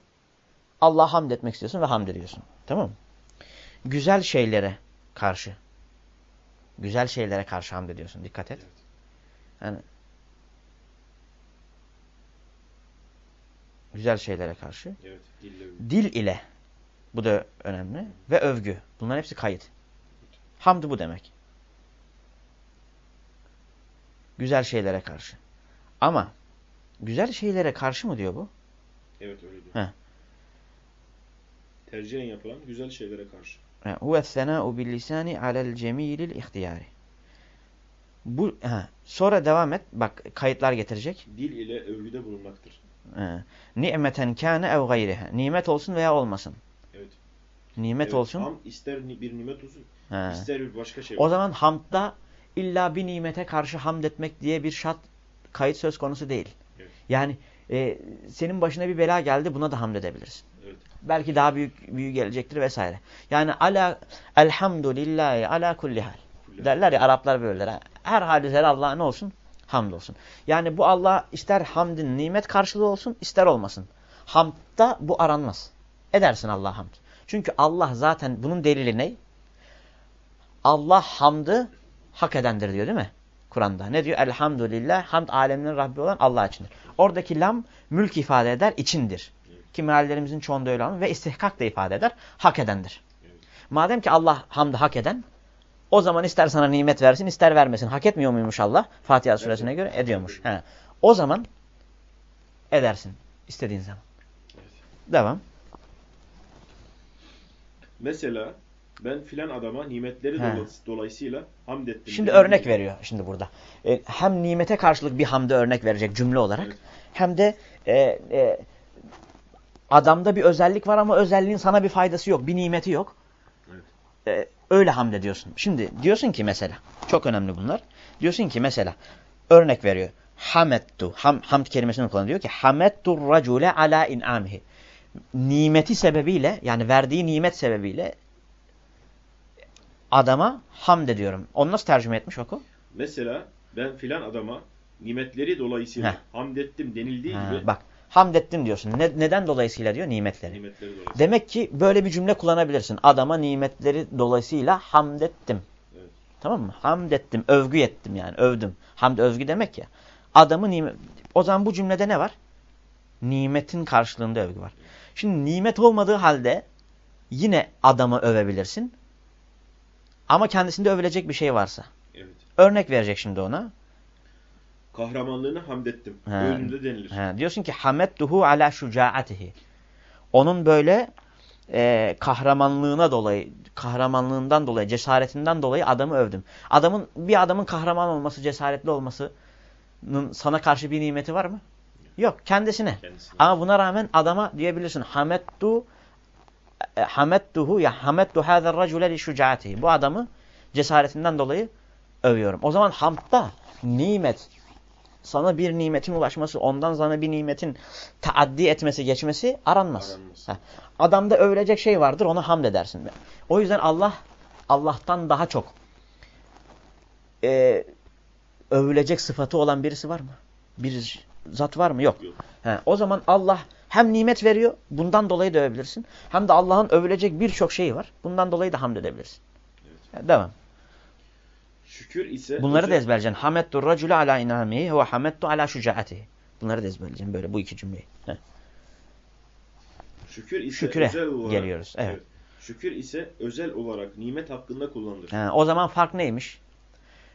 Allah'a hamd etmek istiyorsun ve hamd ediyorsun. Tamam mı? Güzel şeylere karşı. Güzel şeylere karşı hamd ediyorsun. Dikkat et. Yani güzel şeylere karşı. Evet, dille. Dil ile. Bu da önemli. Ve övgü. Bunların hepsi kayıt. Hamd bu demek. Güzel şeylere karşı. Ama güzel şeylere karşı mı diyor bu? Evet öyle diyor. He. Tercihen yapılan güzel şeylere karşı. Huve sena'u bil lisani alel cemilil ihtiyari. Bu ha. sonra devam et. Bak kayıtlar getirecek. Dil ile övgüde bulunmaktır. Ha. Ni'meten kâne ev gayriha. Nimet olsun veya olmasın. Evet. Nimet evet, olsun. Ham ister bir nimet olsun, Ha. ister bir başka şey O zaman hamdda illa bir nimete karşı hamd etmek diye bir şart kayıt söz konusu değil. Evet. Yani e, senin başına bir bela geldi buna da hamd edebilirsin. Belki daha büyük büyük gelecektir vesaire. Yani ala elhamdülillahi ala kulli hal. Derler ya Araplar böyleler. Her hadisede Allah'a ne olsun? Hamd olsun. Yani bu Allah ister hamdin nimet karşılığı olsun ister olmasın. Hamdda bu aranmaz. Edersin Allah'a hamd. Çünkü Allah zaten bunun delili ne? Allah hamdı hak edendir diyor değil mi? Kur'an'da. Ne diyor? Elhamdülillah hamd aleminin Rabbi olan Allah içindir. Oradaki lam mülk ifade eder, içindir. Ki meallerimizin çoğunda öyle anlar ve istihkak da ifade eder, hak edendir. Evet. Madem ki Allah hamdı hak eden, o zaman ister sana nimet versin, ister vermesin. Hak etmiyor muymuş Allah? Fatiha suresine göre ediyormuş. He. O zaman edersin istediğin zaman. Evet. Devam. Mesela ben filan adama nimetleri He. dolayıs- dolayısıyla hamd ettim. Şimdi örnek gibi. veriyor şimdi burada. E, hem nimete karşılık bir hamde örnek verecek cümle olarak. Evet. Hem de e, e, adamda bir özellik var ama özelliğin sana bir faydası yok. Bir nimeti yok. Evet. E, öyle hamd ediyorsun. Şimdi diyorsun ki mesela. Çok önemli bunlar. Diyorsun ki mesela. Örnek veriyor. Hamettu. Ham, hamd kelimesini kullanıyor. Diyor ki hamettu racule ala in'amihi. Nimeti sebebiyle yani verdiği nimet sebebiyle adama hamd ediyorum. Onu nasıl tercüme etmiş oku? Mesela ben filan adama nimetleri dolayısıyla Heh. hamd ettim denildiği Ha, gibi bak hamd ettim diyorsun. Ne, neden dolayısıyla diyor? Nimetleri. nimetleri dolayısıyla. Demek ki böyle bir cümle kullanabilirsin. Adama nimetleri dolayısıyla hamd ettim. Evet. Tamam mı? Hamd ettim, övgü ettim yani. Övdüm. Hamd övgü demek ya. Adamı nimet... O zaman bu cümlede ne var? Nimetin karşılığında övgü var. Şimdi nimet olmadığı halde yine adamı övebilirsin. Ama kendisinde övülecek bir şey varsa. Evet. Örnek verecek şimdi ona. Kahramanlığını hamd ettim. He. Önünde denilir. He, diyorsun ki hamettuhu ala şucaatihi. Onun böyle e, kahramanlığına dolayı, kahramanlığından dolayı, cesaretinden dolayı adamı övdüm. Adamın bir adamın kahraman olması, cesaretli olmasının sana karşı bir nimeti var mı? Yok, kendisine. Kendisine. Ama buna rağmen adama diyebilirsin hamettu e, hamettuhu ya hamettu hâzer racule li şucaatihi. Bu adamı cesaretinden dolayı övüyorum. O zaman hamdda nimet sana bir nimetin ulaşması, ondan sana bir nimetin taaddi etmesi, geçmesi aranmaz. Aranmaz. Heh. Adamda övülecek şey vardır, ona hamd edersin. O yüzden Allah, Allah'tan daha çok e, övülecek sıfatı olan birisi var mı? Bir zat var mı? Yok. Yok. He, o zaman Allah hem nimet veriyor, bundan dolayı da övebilirsin. Hem de Allah'ın övülecek birçok şeyi var. Bundan dolayı da hamd edebilirsin. Evet. Devam. Şükür ise Bunları da özel- ezberleyeceksin. Hamettu racule ala inamihi ve hamettu ala şucaatihi. Bunları da ezberleyeceksin böyle bu iki cümleyi. Heh. Şükür ise Şükre özel olarak geliyoruz, evet. Şükür ise özel olarak nimet hakkında kullanılır. He, o zaman fark neymiş?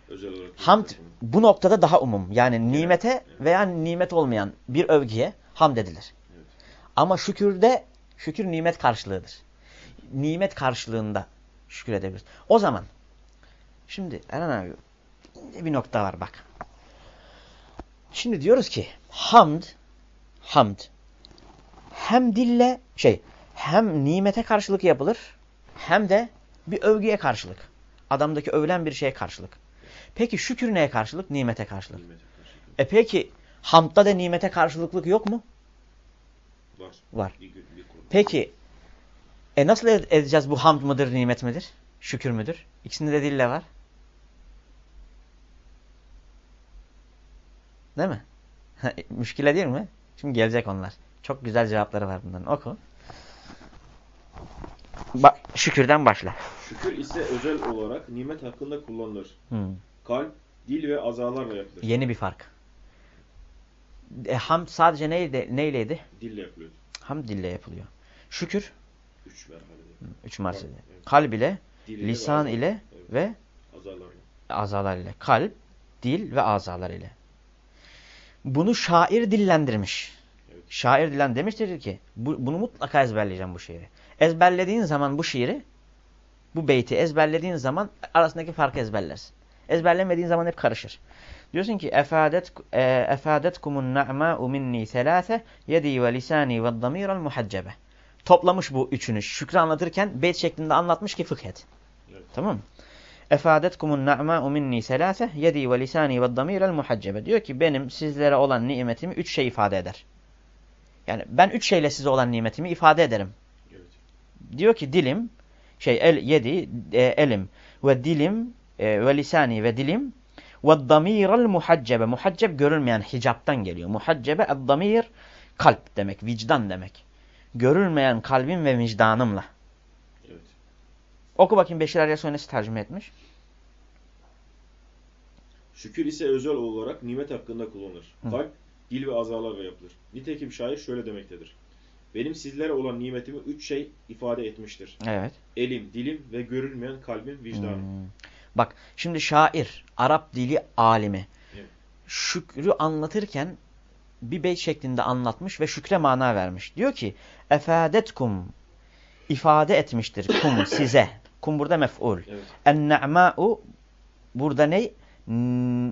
Özel olarak. Hamd bu noktada daha umum. Yani nimete veya nimet olmayan bir övgüye hamd edilir. Evet. Ama şükürde şükür nimet karşılığıdır. Nimet karşılığında şükür edebiliriz. O zaman şimdi Eren abi bir nokta var bak. Şimdi diyoruz ki hamd hamd hem dille şey hem nimete karşılık yapılır hem de bir övgüye karşılık. Adamdaki övülen bir şeye karşılık. Peki şükür neye karşılık? Nimete karşılık. Nimete karşı. E peki hamdda da nimete karşılıklık yok mu? Var. Var. Bir, bir. Peki e nasıl ed- edeceğiz bu hamd mıdır, nimet midir? Şükür müdür? İkisinde de dille var. Değil mi? Müşkile değil mi? Şimdi gelecek onlar. Çok güzel cevapları var bunların. Oku. Ba şükürden başla. Şükür ise özel olarak nimet hakkında kullanılır. Hmm. Kalp, dil ve azalarla yapılır. Yeni bir fark. E, hamd sadece neydi, neyleydi? Dille yapılıyor. Hamd dille yapılıyor. Şükür Üç merhalede. üç mertebe. Evet. Kalb ile, Ve lisan ile Evet. ve azalarla. azalar ile. Kalp, dil ve azalar ile. Bunu şair dillendirmiş. Evet. Şair dillen demiştir ki bu, bunu mutlaka ezberleyeceğim bu şiiri. Ezberlediğin zaman bu şiiri, bu beyti ezberlediğin zaman arasındaki farkı ezberlersin. Ezberlemediğin zaman hep karışır. Diyorsun ki efadet e, efadetkumun na'ma'u minni selase yedi ve lisani ve damiral muhaccebe. Toplamış bu üçünü. Şükrü anlatırken beyt şeklinde anlatmış ki fıkh et. Evet. Tamam mı? Efadetkumun na'ma'u minni selase yedi ve lisani ve damiral muhaccebe. Diyor ki benim sizlere olan nimetimi üç şey ifade eder. Yani ben üç şeyle size olan nimetimi ifade ederim. Evet. Diyor ki dilim, şey el yedi, e, elim ve dilim e, ve lisani ve dilim ve damiral muhaccebe. Muhacceb görülmeyen hicaptan geliyor. Muhaccebe damir kalp demek, vicdan demek. Görülmeyen kalbim ve vicdanımla. Evet. Oku bakayım Beşir Aryas nasıl tercüme etmiş. Şükür ise özel olarak nimet hakkında kullanılır. Hı. Kalp, dil ve azalarla yapılır. Nitekim şair şöyle demektedir. Benim sizlere olan nimetimi üç şey ifade etmiştir. Evet. Elim, dilim ve görülmeyen kalbim, vicdanım. Hmm. Bak şimdi şair, Arap dili alimi. Evet. Şükrü anlatırken bir beyt şeklinde anlatmış ve şükre mana vermiş. Diyor ki efadetkum ifade etmiştir kum size. Kum burada mef'ul. Evet. En-ne'ma'u burada ne?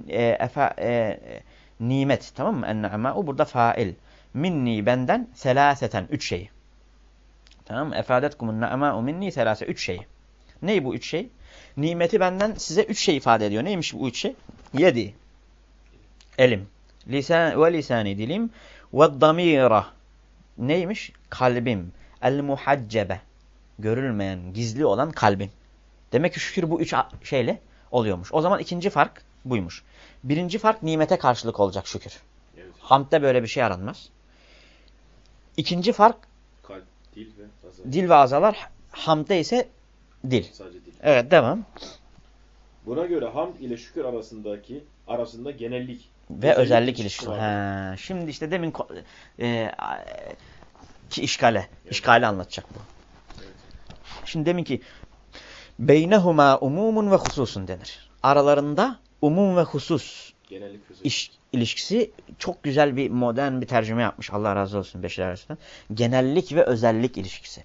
E, efa, e, nimet tamam mı? En-ne'ma'u burada fail. Minni benden selaseten üç şeyi. Tamam mı? Efadetkumun ne'ma'u minni selase üç şeyi. Ney bu üç şey? Nimeti benden size üç şey ifade ediyor. Neymiş bu üç şey? Yedi. Elim. Lisan ve lisani dilim. Ve damira. Neymiş? Kalbim. El muhaccebe. Görülmeyen, gizli olan kalbim. Demek ki şükür bu üç şeyle oluyormuş. O zaman ikinci fark buymuş. Birinci fark nimete karşılık olacak şükür. Evet. Hamd'de böyle bir şey aranmaz. İkinci fark Kalp, dil ve azalar. dil ve azalar. Hamd'de ise dil. Sadece dil. Evet devam. Buna göre hamd ile şükür arasındaki arasında genellik Ve özellik ilişkisi. Ha, şimdi işte demin e, ki işgale. İşgali anlatacak bu. Evet. Şimdi demin ki beynehuma umumun ve hususun denir. Aralarında umum ve husus Genellik iş, ilişkisi çok güzel bir modern bir tercüme yapmış. Allah razı olsun Beşir Aras'tan. Genellik ve özellik ilişkisi.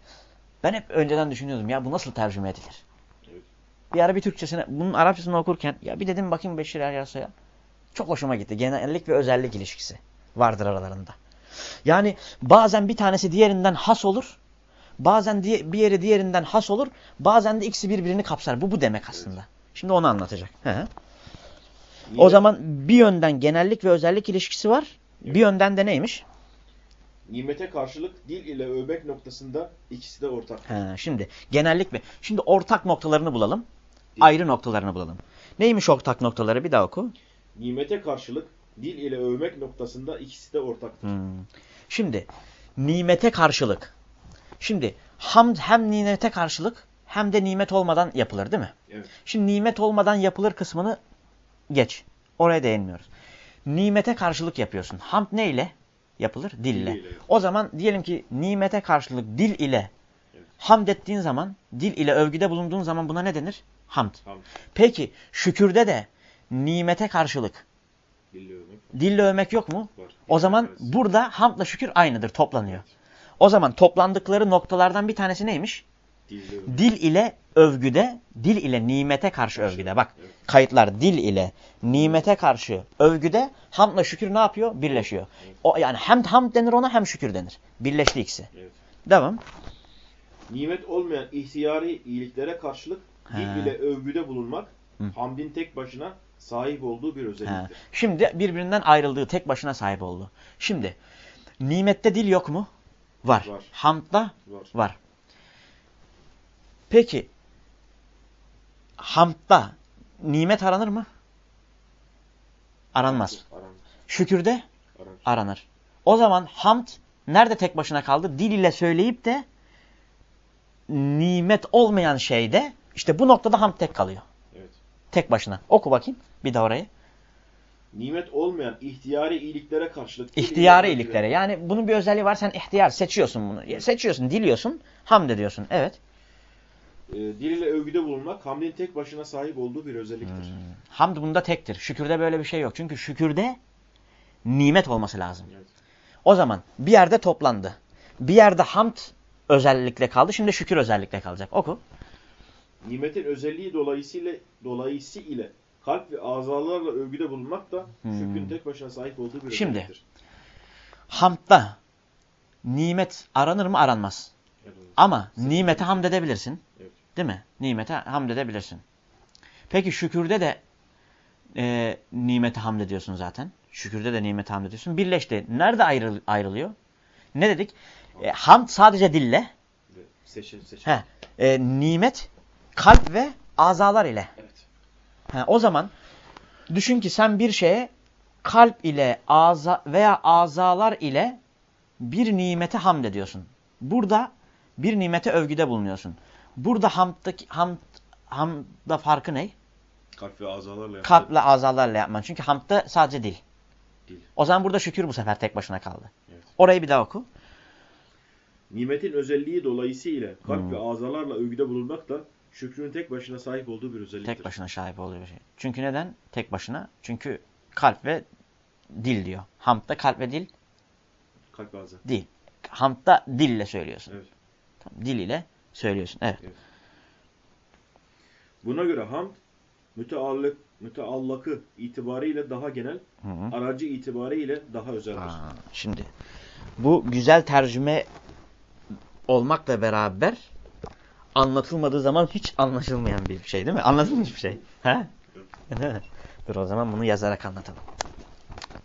Ben hep önceden düşünüyordum ya bu nasıl tercüme edilir? Evet. Bir ara bir Türkçesine, bunun Arapçasını okurken ya bir dedim bakayım Beşir Aras'a. Çok hoşuma gitti. Genellik ve özellik ilişkisi vardır aralarında. Yani bazen bir tanesi diğerinden has olur. Bazen bir yeri diğerinden has olur. Bazen de ikisi birbirini kapsar. Bu bu demek aslında. Şimdi onu anlatacak. He. O zaman bir yönden genellik ve özellik ilişkisi var. Bir yönden de neymiş? Nimete karşılık dil ile övmek noktasında ikisi de ortak. He, şimdi genellik ve şimdi ortak noktalarını bulalım. Dil. Ayrı noktalarını bulalım. Neymiş ortak noktaları? Bir daha oku. Nimete karşılık dil ile övmek noktasında ikisi de ortaktır. Hmm. Şimdi nimete karşılık. Şimdi hamd hem nimete karşılık hem de nimet olmadan yapılır değil mi? Evet. Şimdi nimet olmadan yapılır kısmını geç. Oraya değinmiyoruz. Nimete karşılık yapıyorsun. Hamd ne ile yapılır? Dille. Diliyle. O zaman diyelim ki nimete karşılık dil ile Evet. hamd ettiğin zaman, dil ile övgüde bulunduğun zaman buna ne denir? Hamd. Hamd. Peki şükürde de nimete karşılık Dille övmek dille övmek yok mu? var. O zaman Evet. burada hamdla şükür aynıdır, toplanıyor. O zaman toplandıkları noktalardan bir tanesi neymiş? Dil ile övgüde, dil ile nimete karşı övgüde. Bak Evet. kayıtlar dil ile nimete karşı övgüde hamdla şükür ne yapıyor? Birleşiyor. Evet. O yani hem hamd denir ona hem şükür denir. Birleşti ikisi. Evet. Devam. Nimet olmayan ihtiyari iyiliklere karşılık He. dil ile övgüde bulunmak Hı. hamdin tek başına sahip olduğu bir özelliktir. Şimdi birbirinden ayrıldığı tek başına sahip oldu. Şimdi nimette dil yok mu? Var. Var. Hamdda Var. var. Peki hamdda nimet aranır mı? Aranmaz. Aranır. Şükürde Aranır. aranır. O zaman hamd nerede tek başına kaldı? Dil ile söyleyip de nimet olmayan şeyde işte bu noktada hamd tek kalıyor. Tek başına. Oku bakayım bir de orayı. Nimet olmayan ihtiyari iyiliklere karşılık İhtiyari iyiliklere. Yani bunun bir özelliği var. Sen ihtiyar seçiyorsun bunu. Seçiyorsun, diliyorsun, hamd ediyorsun. Evet. e, dil ile övgüde bulunmak hamdin tek başına sahip olduğu bir özelliktir. Hmm. Hamd bunda tektir. Şükürde böyle bir şey yok. Çünkü şükürde nimet olması lazım. Evet. O zaman bir yerde toplandı. Bir yerde hamd özellikle kaldı. Şimdi şükür özellikle kalacak. Oku. Nimetin özelliği dolayısıyla dolayısı ile kalp ve azalarla övgüde bulunmak da Hmm. şükrün tek başına sahip olduğu bir Şimdi. özelliktir. Hamdda nimet aranır mı aranmaz. Evet. Ama nimete hamd edebilirsin. Evet. Değil mi? Nimete hamd edebilirsin. Peki şükürde de e, nimete hamd ediyorsun zaten. Şükürde de nimete hamd ediyorsun. Birleşti. Nerede ayrıl ayrılıyor? Ne dedik? E, hamd sadece dille. Seçin, seçin. E, nimet kalp ve azalar ile. Evet. He, o zaman düşün ki sen bir şeye kalp ile aza veya azalar ile bir nimete hamd ediyorsun. Burada bir nimete övgüde bulunuyorsun. Burada hamdaki hamd hamda farkı ne? Kalp ve azalarla yaptığı- Kalple azalarla yapman. Çünkü hamdda sadece dil. Dil. O zaman burada şükür bu sefer tek başına kaldı. Evet. Orayı bir daha oku. Nimetin özelliği dolayısıyla kalp Hmm. ve azalarla övgüde bulunmak da şükrün tek başına sahip olduğu bir özelliktir. Tek başına şahip olduğu bir şey. Çünkü neden? Tek başına. Çünkü kalp ve dil diyor. Hamdda kalp ve dil Kalp ve aza. değil. Hamdda dille söylüyorsun. Evet. Tamam, dil ile söylüyorsun. Evet. Buna göre hamd müteallık, müteallakı itibariyle daha genel, Hı hı. aracı itibariyle daha özeldir. Aa, şimdi bu güzel tercüme olmakla beraber anlatılmadığı zaman hiç anlaşılmayan bir şey değil mi? Anladın mı hiçbir şey? He? Dur o zaman bunu yazarak anlatalım.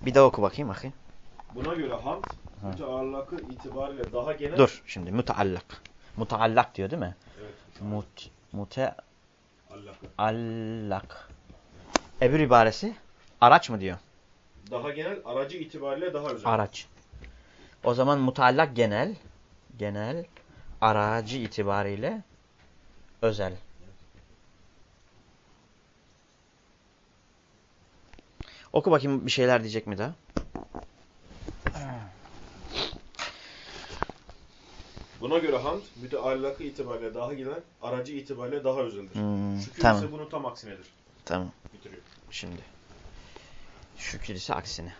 Bir daha oku bakayım bakayım. Buna göre hamd müteallakı itibariyle daha genel. Dur şimdi müteallak. Muteallak diyor değil mi? Evet. Mut, muteallak. Allakı. Ebür ibaresi araç mı diyor? Daha genel, aracı itibariyle daha özel. Araç. O zaman muteallak genel. Genel. Aracı itibariyle özel. Oku bakayım bir şeyler diyecek mi daha? Buna göre hamd müteallakı itibariyle daha genel, aracı itibariyle daha özeldir. Hmm, Şükür tamam. ise bunun tam aksinedir. Tamam. Bitiriyor. Şimdi. Şükür ise aksine.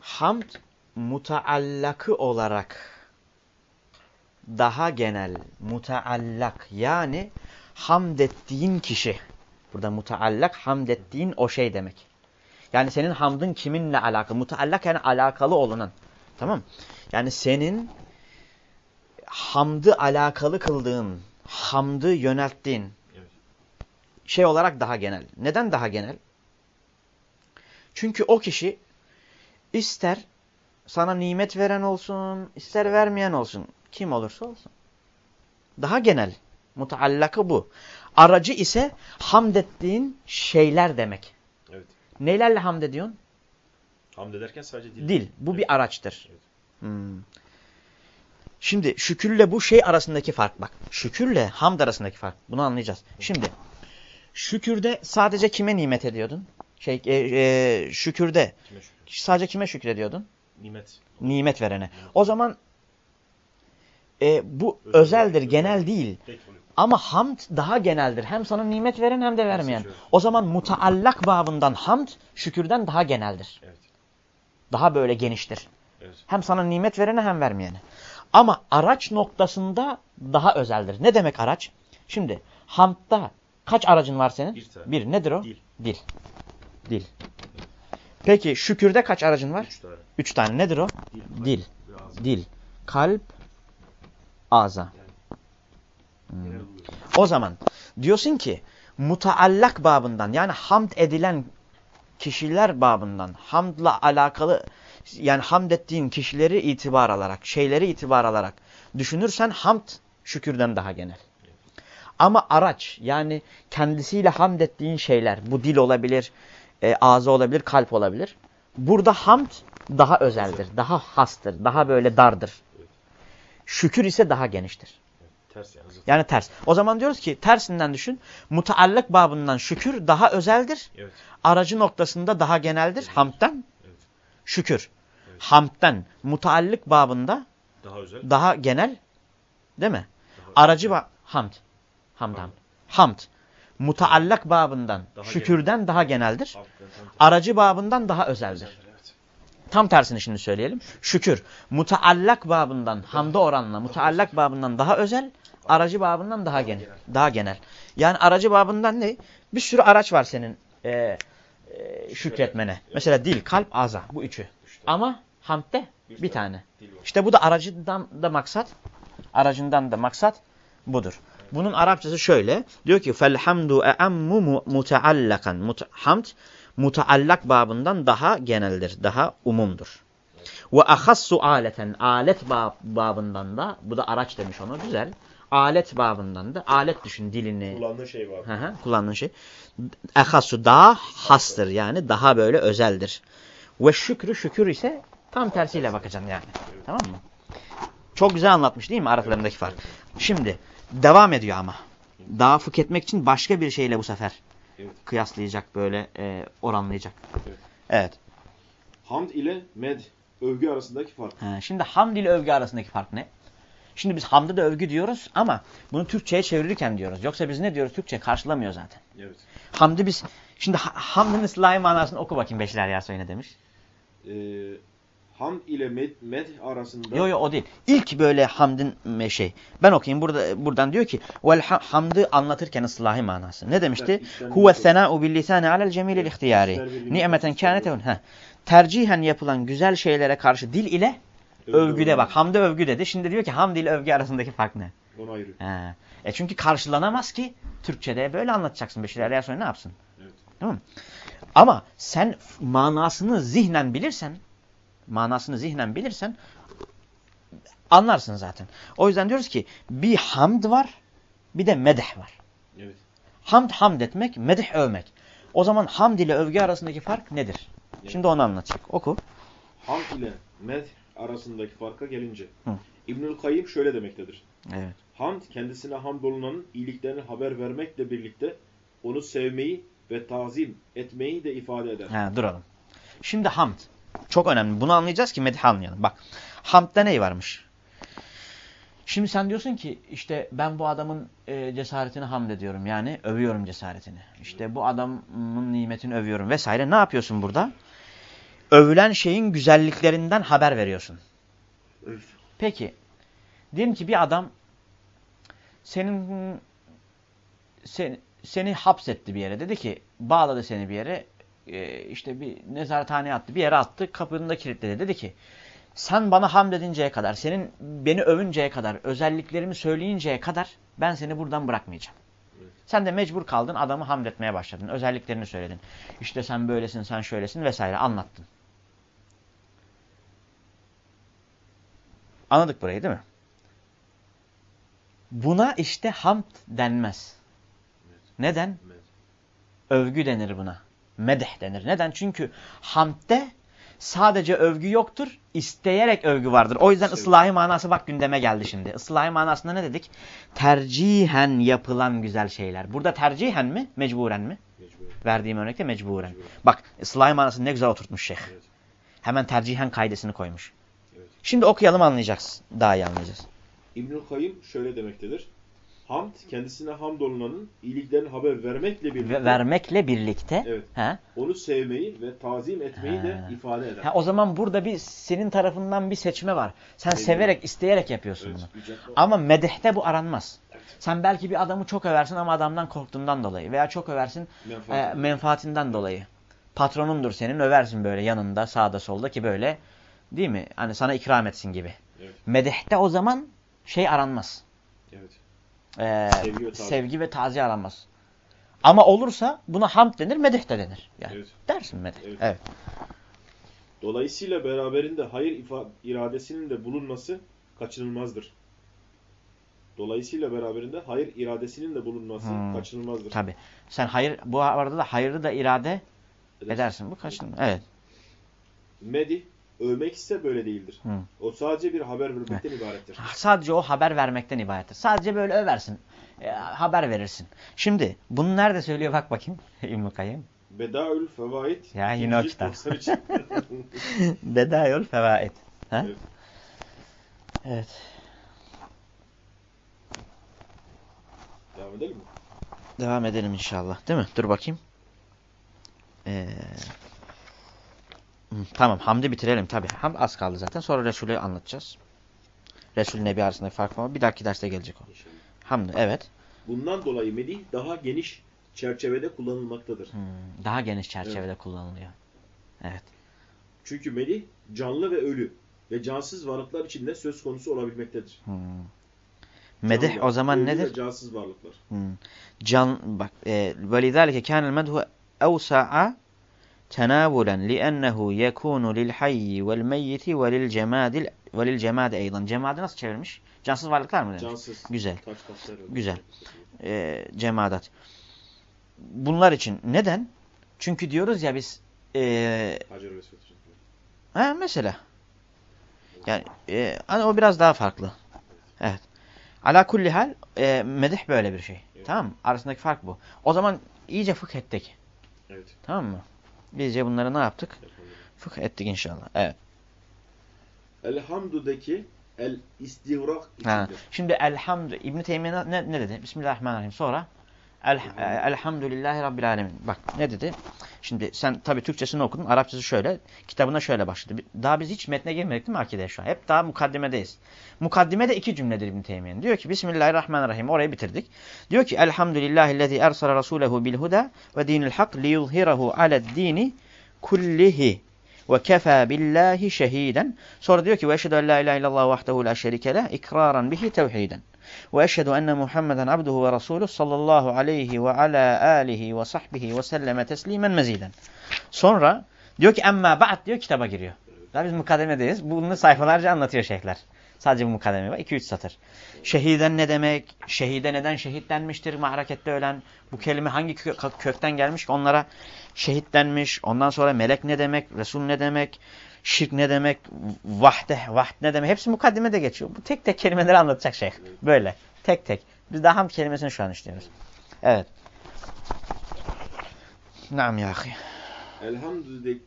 Hamd mutaallakı olarak daha genel, mutaallak yani hamd ettiğin kişi. Burada mutaallak hamd ettiğin o şey demek. Yani senin hamdın kiminle alakalı? Mutaallak yani alakalı olunan. Tamam Yani senin hamdı alakalı kıldığın, hamdı yönelttiğin, Evet. şey olarak daha genel. Neden daha genel? Çünkü o kişi ister sana nimet veren olsun, ister vermeyen olsun. Kim olursa olsun. Daha genel. Mutaallakı bu. Aracı ise hamd ettiğin şeyler demek. Evet. Nelerle hamd ediyorsun? Hamd ederken sadece dil. Dil. Bu Evet. bir araçtır. Evet. Hmm. Şimdi şükürle bu şey arasındaki fark bak. Şükürle hamd arasındaki fark. Bunu anlayacağız. Şimdi şükürde sadece kime nimet ediyordun? Şey e, e, şükürde Kime şükür? sadece kime şükrediyordun? Nimet. Nimet verene. O zaman e, bu Özel. özeldir, genel değil. Ama hamd daha geneldir. Hem sana nimet veren hem de vermeyen. O zaman mutaallak babından hamd şükürden daha geneldir. Evet. Daha böyle geniştir. Evet. Hem sana nimet verene hem vermeyene. Ama araç noktasında daha özeldir. Ne demek araç? Şimdi hamdda kaç aracın var senin? Bir tane. Bir. Nedir o? Dil. Dil. Dil. Peki şükürde kaç aracın var? Üç tane. Üç tane. Nedir o? Dil. Dil. Dil. Kalp. Ağza. Hmm. O zaman diyorsun ki mutaallak babından yani hamd edilen kişiler babından hamdla alakalı yani hamd ettiğin kişileri itibar alarak, şeyleri itibar alarak düşünürsen hamd şükürden daha genel. Ama araç yani kendisiyle hamd ettiğin şeyler bu dil olabilir, e, ağzı olabilir, kalp olabilir. Burada hamd daha özeldir, daha hastır, daha böyle dardır. Şükür ise daha geniştir. Ters yani. Yani ters. O zaman diyoruz ki tersinden düşün. Mutaallık babından şükür daha özeldir. Evet. Aracı noktasında daha geneldir. Hamd'den Evet. şükür. Evet. Hamd'den mutaallık babında Daha özel. daha genel değil mi? Daha Aracı ba hamd. Hamd hamd. Hamd. Mutaallak babından Daha şükürden daha geneldir. Aracı babından daha özeldir. Tam tersini şimdi söyleyelim. Şükür. Mutaallak babından hamda oranla mutaallak babından daha özel, aracı babından daha genel. Daha genel. Yani aracı babından ne? Bir sürü araç var senin e, e, şükretmene. Mesela dil, kalp, ağza. Bu üçü. Ama hamdde Bir tane. İşte bu da aracından da maksat. Aracından da maksat budur. Bunun Arapçası şöyle. Diyor ki felhamdu e'ammu mu- mutaallakan. Mut hamd mutaallak babından daha geneldir. Daha umumdur. Ve ahassu aleten. Alet bab babından da bu da araç demiş ona güzel. Alet babından da alet düşün dilini. Kullandığı şey var. Hı hı, kullandığın şey. Ehassu daha hastır yani daha böyle özeldir. Ve şükrü şükür ise tam tersiyle bakacaksın yani. Tamam mı? Çok güzel anlatmış değil mi aralarındaki fark? Şimdi devam ediyor ama. Daha fıkh etmek için başka bir şeyle bu sefer Evet. kıyaslayacak böyle e, oranlayacak. Evet. Evet. Hamd ile med, övgü arasındaki fark. Ha, şimdi hamd ile övgü arasındaki fark ne? Şimdi biz hamda da övgü diyoruz ama bunu Türkçe'ye çevirirken diyoruz. Yoksa biz ne diyoruz? Türkçe karşılamıyor zaten. Evet. Hamdi biz şimdi ha- hamdın ıslahi manasını oku bakayım Beşler Yasoy ne demiş? Ee, hamd ile med, med arasında Yo yo o değil. İlk böyle hamdın me- şey. Ben okuyayım burada buradan diyor ki vel ha- hamdı anlatırken ıslahi manası. Ne demişti? Huve bir- sena'u bil lisani alel cemilil ihtiyari. Ni'meten ister kânet evun. Ha. Tercihen yapılan güzel şeylere karşı dil ile övgüde bak. Hamde övgü dedi. Şimdi diyor ki hamd ile övgü arasındaki fark ne? Onu ayrı. Ha. E çünkü karşılanamaz ki Türkçe'de böyle anlatacaksın. Beşler Yasoy ne yapsın? Evet. Tamam mı? Ama sen manasını zihnen bilirsen, manasını zihnen bilirsen anlarsın zaten. O yüzden diyoruz ki bir hamd var, bir de medih var. Evet. Hamd hamd etmek, medih övmek. O zaman hamd ile övgü arasındaki fark nedir? Evet. Şimdi onu anlatacak. Oku. Hamd ile med arasındaki farka gelince Hı. İbnül Kayyım şöyle demektedir. Evet. Hamd kendisine hamd olunanın iyiliklerini haber vermekle birlikte onu sevmeyi ve tazim etmeyi de ifade eder. Ha, duralım. Şimdi hamd. Çok önemli. Bunu anlayacağız ki medih anlayalım. Bak. Hamd'da ne varmış? Şimdi sen diyorsun ki işte ben bu adamın e, cesaretini hamd ediyorum. Yani övüyorum cesaretini. İşte bu adamın nimetini övüyorum vesaire. Ne yapıyorsun burada? Övülen şeyin güzelliklerinden haber veriyorsun. Evet. Peki. Diyelim ki bir adam senin seni, seni hapsetti bir yere. Dedi ki bağladı seni bir yere. E, işte bir nezarethaneye attı. Bir yere attı. Kapını da kilitledi. Dedi ki sen bana hamd edinceye kadar, senin beni övünceye kadar, özelliklerimi söyleyinceye kadar ben seni buradan bırakmayacağım. Evet. Sen de mecbur kaldın, adamı hamd etmeye başladın. Özelliklerini söyledin. İşte sen böylesin, sen şöylesin vesaire anlattın. Anladık burayı değil mi? Buna işte hamd denmez. Evet. Neden? Övgü denir buna. Medeh denir. Neden? Çünkü hamdde sadece övgü yoktur, isteyerek övgü vardır. O yüzden ıslahi manası bak gündeme geldi şimdi. Islahi manasında ne dedik? Tercihen yapılan güzel şeyler. Burada tercihen mi, mecburen mi? Mecburen. Verdiğim örnekte mecburen. Mecburen. Bak ıslahi manasını ne güzel oturtmuş şeyh. Evet. Hemen tercihen kaidesini koymuş. Evet. Şimdi okuyalım anlayacaksın. Daha iyi anlayacağız. İbnül Kayyım şöyle demektedir. Hamd kendisine hamd olunanın iyiliklerini haber vermekle birlikte Ve vermekle birlikte evet, he? onu sevmeyi ve tazim etmeyi de Ha. ifade eder. Ha, o zaman burada bir senin tarafından bir seçme var. Sen Seviyorum. severek, isteyerek yapıyorsun Evet, bunu. Ama medehte bu aranmaz. Sen belki bir adamı çok översin ama adamdan korktuğundan dolayı. Veya çok översin menfaat. e, menfaatinden dolayı. Patronundur senin översin böyle yanında sağda solda ki böyle değil mi? Hani sana ikram etsin gibi. Evet. Medehte o zaman şey aranmaz. evet. Ee, Sevgi ve sevgi ve taziye aranmaz. Ama olursa buna hamd denir, medeh de denir. Yani Evet. dersin medeh. Evet. Evet. Dolayısıyla beraberinde hayır iradesinin de bulunması kaçınılmazdır. Dolayısıyla beraberinde hayır iradesinin de bulunması Hmm. kaçınılmazdır. Tabi. Sen hayır bu arada da hayırı da irade Eder. edersin. Bu kaçınılmaz. Evet. Medih, övmek ise böyle değildir. Hı. O sadece bir haber vermekten ibarettir. Sadece o haber vermekten ibarettir. Sadece böyle översin. E, haber verirsin. Şimdi bunu nerede söylüyor bak bakayım İbn-i Kayyım. Bedaül Fevaid Ya yine o kitap. 93. Bedayol fevaid. Ha? Evet. Evet. Devam edelim mi? Devam edelim inşallah. Değil mi? Dur bakayım. Ee, hı, tamam. Hamdi bitirelim tabi. Ham az kaldı zaten. Sonra Resul'ü anlatacağız. Resul Nebi arasındaki fark var. Bir dahaki derste gelecek o. İnşallah. Hamdi evet. Bundan dolayı medih daha geniş çerçevede kullanılmaktadır. Hmm, daha geniş çerçevede kullanılıyor. Evet. Çünkü medih canlı ve ölü ve cansız varlıklar içinde söz konusu olabilmektedir. Hmm. Medih Canlı, o zaman nedir? cansız varlıklar. Hmm. Can bak e, velizalike kana el-medhu evsa'a tenavulen li'ennehu yekunu lil hayyi vel meyyiti ve lil cemadil ve lil cemad eydan. Cemadı nasıl çevirmiş? Cansız varlıklar mı demiş? Cansız. Güzel. Güzel. E, cemadat. Bunlar için neden? Çünkü diyoruz ya biz e, Hacer ve ha, mesela yani e, hani o biraz daha farklı. Evet. Ala kulli hal e, medih böyle bir şey. Evet. Tamam mı? Arasındaki fark bu. O zaman iyice fıkh ettik. Evet. Tamam mı? Bizce bunları ne yaptık? Fıkh ettik inşallah. Evet. Elhamdü'deki el istihrak Ha. Şimdi elhamdü İbn Teymiye ne, ne dedi? Bismillahirrahmanirrahim. Sonra el, e, elhamdülillahi rabbil alemin. Bak ne dedi? Şimdi sen tabii Türkçesini okudun. Arapçası şöyle. Kitabına şöyle başladı. Daha biz hiç metne girmedik değil mi akideye şu an? Hep daha mukaddimedeyiz. Mukaddimede iki cümledir İbn Teymiye'nin. Diyor ki Bismillahirrahmanirrahim. Orayı bitirdik. Diyor ki Elhamdülillahillezî ersale rasulehu bil huda ve dinil hak liyuzhirahu aled dini kullihi ve kefa billahi şehiden. Sonra diyor ki ve eşhedü en la ilahe illallah vahdehu la şerike leh ikraran bihi tevhiden. Ve eşhedü enne Muhammeden abduhu ve rasuluhu sallallahu aleyhi ve ala alihi ve sahbihi ve selleme teslimen meziden. Sonra diyor ki emma ba'd diyor kitaba giriyor. Daha biz mukaddemedeyiz. Bunu sayfalarca anlatıyor şeyhler. Sadece bu mukaddeme var. 2-3 satır. Şehiden ne demek? Şehide neden şehit denmiştir mahrakette ölen? Bu kelime hangi kö kökten gelmiş ki onlara şehit denmiş. Ondan sonra melek ne demek? Resul ne demek? Şirk ne demek? Vahde, vahd ne demek? Hepsi mukaddimede geçiyor. Bu tek tek kelimeleri anlatacak şeyh. Böyle. Tek tek. Biz daha hamd kelimesini şu an işliyoruz. Evet. Naam ya ahi.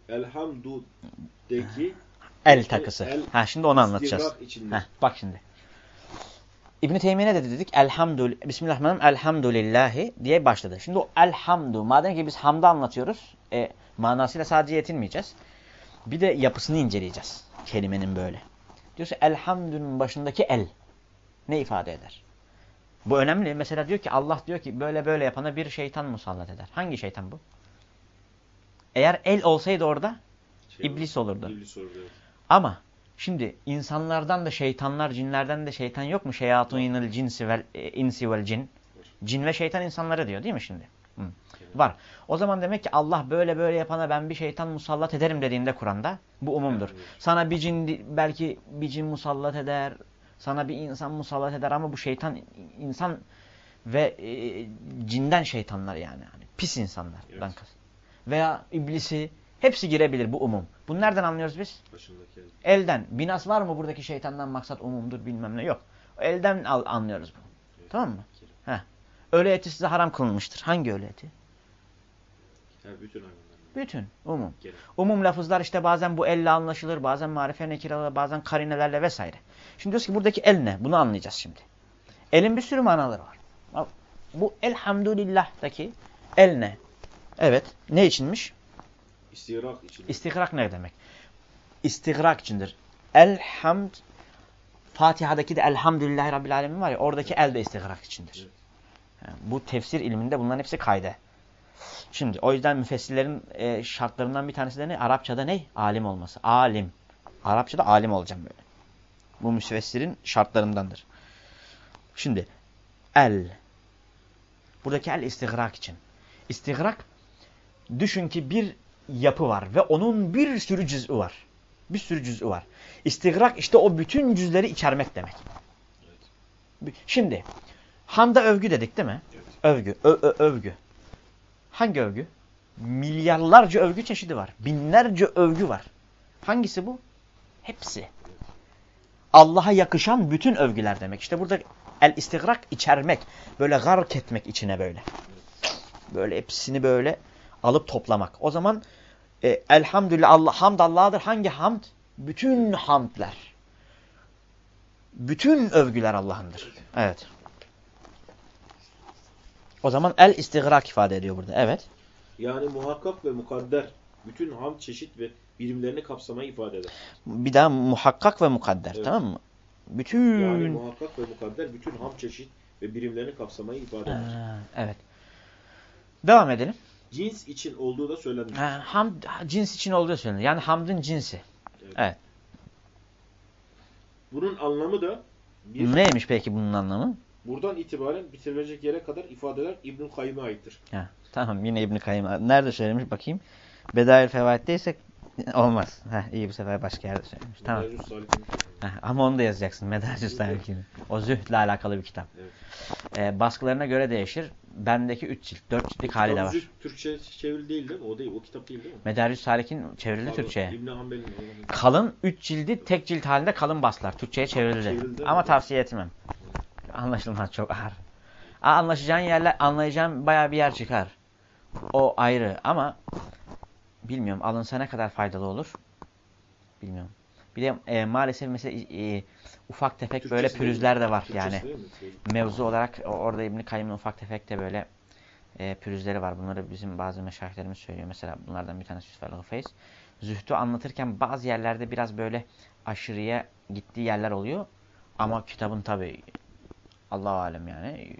Elhamdü'deki El takısı. El- ha şimdi onu anlatacağız. Heh, bak şimdi. İbn Teymiye ne dedi dedik? Elhamdül Bismillahirrahmanirrahim. Elhamdülillahi diye başladı. Şimdi o elhamdu madem ki biz hamdı anlatıyoruz, e, manasıyla sadece yetinmeyeceğiz. Bir de yapısını inceleyeceğiz kelimenin böyle. Diyorsa elhamdünün başındaki el ne ifade eder? Bu önemli. Mesela diyor ki Allah diyor ki böyle böyle yapana bir şeytan musallat eder. Hangi şeytan bu? Eğer el olsaydı orada Şey iblis olurdu. İblis olur. Ama şimdi insanlardan da şeytanlar, cinlerden de şeytan yok mu? Şeyatunil cinsi vel e, insi vel cin. Cin ve şeytan insanları diyor değil mi şimdi? Hı. Var. O zaman demek ki Allah böyle böyle yapana ben bir şeytan musallat ederim dediğinde Kur'an'da bu umumdur. Sana bir cin belki bir cin musallat eder, sana bir insan musallat eder ama bu şeytan insan ve e, cinden şeytanlar yani. yani pis insanlar. Evet. Veya iblisi hepsi girebilir bu umum. Bunu nereden anlıyoruz biz? Başındaki Elden. Binas var mı buradaki şeytandan maksat umumdur bilmem ne yok. Elden al, anlıyoruz bunu. Evet. Tamam mı? Heh. Ölü eti size haram kılınmıştır. Hangi ölü eti? Ha, bütün hayvanlar. Bütün. Umum. Genel. Umum lafızlar işte bazen bu elle anlaşılır, bazen marife nekiralarla, bazen karinelerle vesaire. Şimdi diyoruz ki buradaki el ne? Bunu anlayacağız şimdi. Elin bir sürü manaları var. Bu elhamdülillah'taki el ne? Evet. Ne içinmiş? İstirak için. İstigrak ne demek? İstigrak içindir. Elhamd Fatiha'daki de elhamdülillahi rabbil alemin var ya oradaki el de istigrak içindir. Evet. Yani bu tefsir ilminde bunların hepsi kayde. Şimdi o yüzden müfessirlerin e, şartlarından bir tanesi de ne? Arapçada ne? Alim olması. Alim. Arapçada alim olacağım böyle. Bu müfessirin şartlarındandır. Şimdi el. Buradaki el istigrak için. İstigrak düşün ki bir yapı var ve onun bir sürü cüz'ü var. Bir sürü cüz'ü var. İstigrak işte o bütün cüzleri içermek demek. Şimdi hamda övgü dedik değil mi? Evet. Övgü, ö, ö, övgü. Hangi övgü? Milyarlarca övgü çeşidi var. Binlerce övgü var. Hangisi bu? Hepsi. Allah'a yakışan bütün övgüler demek. İşte burada el istigrak içermek. Böyle gark etmek içine böyle. Böyle hepsini böyle alıp toplamak. O zaman e, elhamdülillah Allah, hamd Allah'adır. Hangi hamd? Bütün hamdler. Bütün övgüler Allah'ındır. Evet. O zaman el istigrak ifade ediyor burada. Evet. Yani muhakkak ve mukadder bütün ham çeşit ve birimlerini kapsamayı ifade eder. Bir daha muhakkak ve mukadder. Evet. Tamam mı? Bütün... Yani muhakkak ve mukadder bütün ham çeşit ve birimlerini kapsamayı ifade eder. Ha, evet. Devam edelim. Cins için olduğu da söylenmiş. Ha, hamd cins için olduğu söylenir. Yani hamdın cinsi. Evet. Evet. Bunun anlamı da bir Neymiş peki bunun anlamı? buradan itibaren bitirilecek yere kadar ifadeler İbnül Kayyım'a aittir. Ha, tamam yine İbn Kayyım. Nerede söylemiş bakayım? Bedair Fevaid'deysek olmaz. Ha, iyi bu sefer başka yerde söylemiş. Tamam. Ha, ama onu da yazacaksın. Medarcüs Salik'in. O zühdle alakalı bir kitap. Evet. Ee, baskılarına göre değişir. Bendeki 3 cilt, 4 ciltlik hali de var. Zühd Türkçe çeviri değil değil mi? O değil, o kitap değil değil mi? Medarcüs Salik'in çevrildi Türkçe'ye. Kalın 3 cildi tek cilt halinde kalın baslar. Türkçe'ye çevrildi. Çevrildi Ama mi? tavsiye etmem. Anlaşılmaz çok ağır. Aa, anlaşacağın yerler, anlayacağın bayağı bir yer çıkar. O ayrı ama bilmiyorum alınsa ne kadar faydalı olur. Bilmiyorum. Bir de e, maalesef mesela e, ufak tefek böyle Türkçesi mi? pürüzler de var Türkçesi yani. Mevzu olarak orada İbn-i Kayyım'ın ufak tefek de böyle e, pürüzleri var. Bunları bizim bazı meşayihlerimiz söylüyor. Mesela bunlardan bir tanesi Yusuf el-Gıfeys. Zühdü anlatırken bazı yerlerde biraz böyle aşırıya gittiği yerler oluyor. Ama kitabın tabi Allah alem yani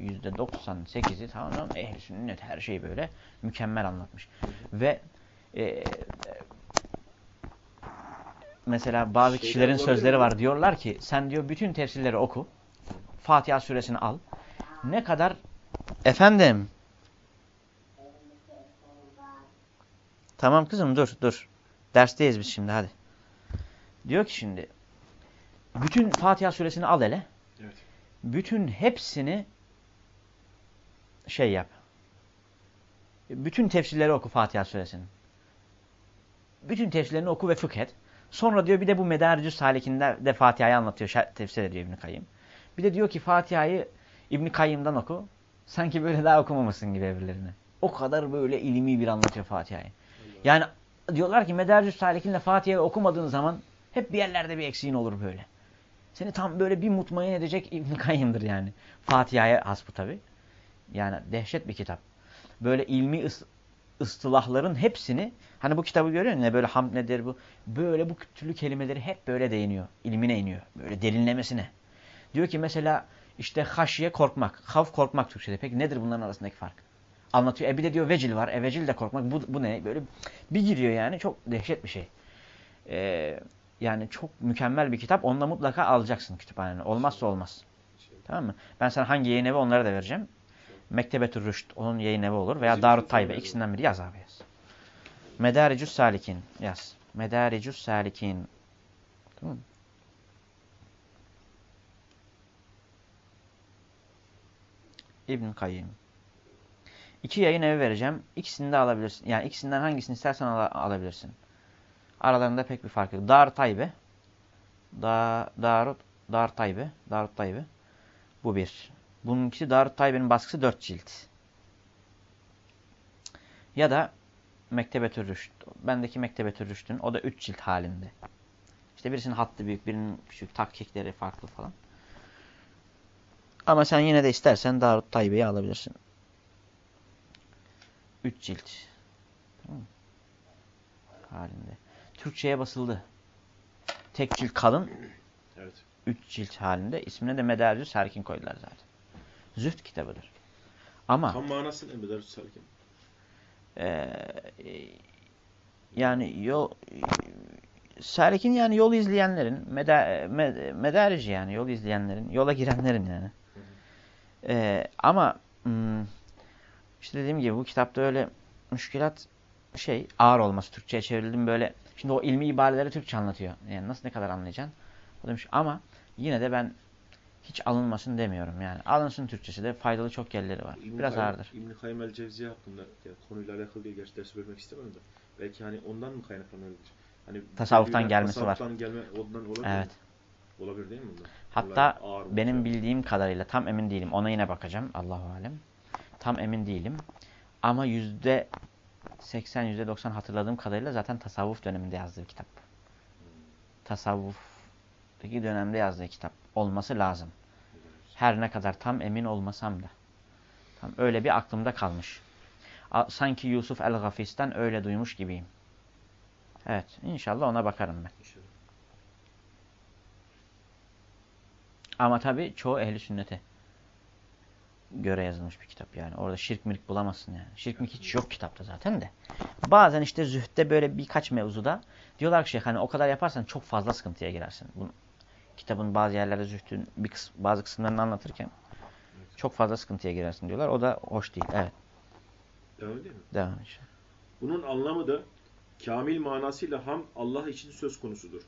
yüzde 98'i tamam ehl sünnet her şeyi böyle mükemmel anlatmış. Ve e, mesela bazı Şeyler kişilerin sözleri var. Diyorlar ki sen diyor bütün tefsirleri oku. Fatiha suresini al. Ne kadar efendim Tamam kızım dur dur. Dersteyiz biz şimdi hadi. Diyor ki şimdi bütün Fatiha suresini al hele. Evet. Bütün hepsini şey yap. Bütün tefsirleri oku Fatiha suresinin. Bütün tefsirlerini oku ve fıkh et. Sonra diyor bir de bu Medaricü Salik'inde de Fatiha'yı anlatıyor. Tefsir ediyor İbn Kayyım. Bir de diyor ki Fatiha'yı İbn Kayyım'dan oku. Sanki böyle daha okumamışsın gibi öbürlerini. O kadar böyle ilmi bir anlatıyor Fatiha'yı. Yani diyorlar ki Medaricü Salik'inle Fatiha'yı okumadığın zaman hep bir yerlerde bir eksiğin olur böyle. Seni tam böyle bir mutmain edecek İbn Kayyım'dır yani. Fatiha'ya has bu tabi. Yani dehşet bir kitap. Böyle ilmi ıs ıstılahların hepsini hani bu kitabı görüyor musun? Böyle hamd nedir bu? Böyle bu türlü kelimeleri hep böyle değiniyor. İlmine iniyor. Böyle derinlemesine. Diyor ki mesela işte haşiye korkmak. Havf korkmak Türkçe'de. Peki nedir bunların arasındaki fark? Anlatıyor. E bir de diyor vecil var. E vecil de korkmak. Bu, bu ne? Böyle bir giriyor yani. Çok dehşet bir şey. Ee, yani çok mükemmel bir kitap. Onu da mutlaka alacaksın kütüphanene. Olmazsa olmaz. Tamam mı? Ben sana hangi yayın evi onları da vereceğim. Mektebetür Rüşt onun yayın evi olur. Veya Darut Taybe. ikisinden biri yaz abi yaz. Medaricus Salikin yaz. Medaricus Salikin. Tamam mı? İbn Kayyim. İki yayın evi vereceğim. İkisini de alabilirsin. Yani ikisinden hangisini istersen al alabilirsin. Aralarında pek bir fark yok. Dar Taybe. Da, Darut, Dar Taybe. Darut Taybe. Bu bir. Bununkisi Darut Taybe'nin baskısı dört cilt. Ya da Mektebetür Rüşt. Bendeki Mektebetür Rüşt'ün o da üç cilt halinde. İşte birisinin hattı büyük, birinin küçük, takkikleri farklı falan. Ama sen yine de istersen Darut Taybe'yi alabilirsin. Üç cilt. Tamam. Halinde. Türkçe'ye basıldı. Tek cilt kalın, Evet. üç cilt halinde. İsmine de Medarcü Serkin koydular zaten. Züht kitabıdır. Ama Tam manası ne Medar Salkin? eee, yani yol Serkin yani yol izleyenlerin meda, med, medarci yani yol izleyenlerin, yola girenlerin yani. Eee, ama hmm, işte dediğim gibi bu kitapta öyle müşkilat şey ağır olması Türkçe'ye çevrildim böyle. Şimdi o ilmi ibareleri Türkçe anlatıyor. Yani nasıl ne kadar anlayacaksın? O demiş ama yine de ben hiç alınmasın demiyorum yani. Alınsın Türkçesi de faydalı çok yerleri var. İbn-i Biraz Kayyum- ağırdır. İbn-i Kayyum el-Cevziye hakkında yani konuyla alakalı diye gerçi ders vermek istemem de. Belki hani ondan mı kaynaklanabilir? Hani Tasavvuftan gelmesi var. tasavvuftan gelme ondan olabilir Evet. mi? Olabilir değil mi bundan? Hatta benim olacak. bildiğim kadarıyla tam emin değilim. Ona yine bakacağım. Allahu alem. Tam emin değilim. Ama yüzde 80 yüzde 90 hatırladığım kadarıyla zaten tasavvuf döneminde yazdığı bir kitap. Tasavvuftaki dönemde yazdığı kitap olması lazım. Her ne kadar tam emin olmasam da. Tam öyle bir aklımda kalmış. Sanki Yusuf el-Gafis'ten öyle duymuş gibiyim. Evet, inşallah ona bakarım ben. İnşallah. Ama tabii çoğu ehli sünnete göre yazılmış bir kitap yani. Orada şirk mirk bulamazsın yani. Şirk mirk hiç yok kitapta zaten de. Bazen işte zühtte böyle birkaç mevzuda diyorlar ki şey hani o kadar yaparsan çok fazla sıkıntıya girersin. Bu kitabın bazı yerlerde zühtün bir kıs bazı kısımlarını anlatırken çok fazla sıkıntıya girersin diyorlar. O da hoş değil. Evet. Devam edeyim mi? Devam inşallah. Bunun anlamı da kamil manasıyla ham Allah için söz konusudur.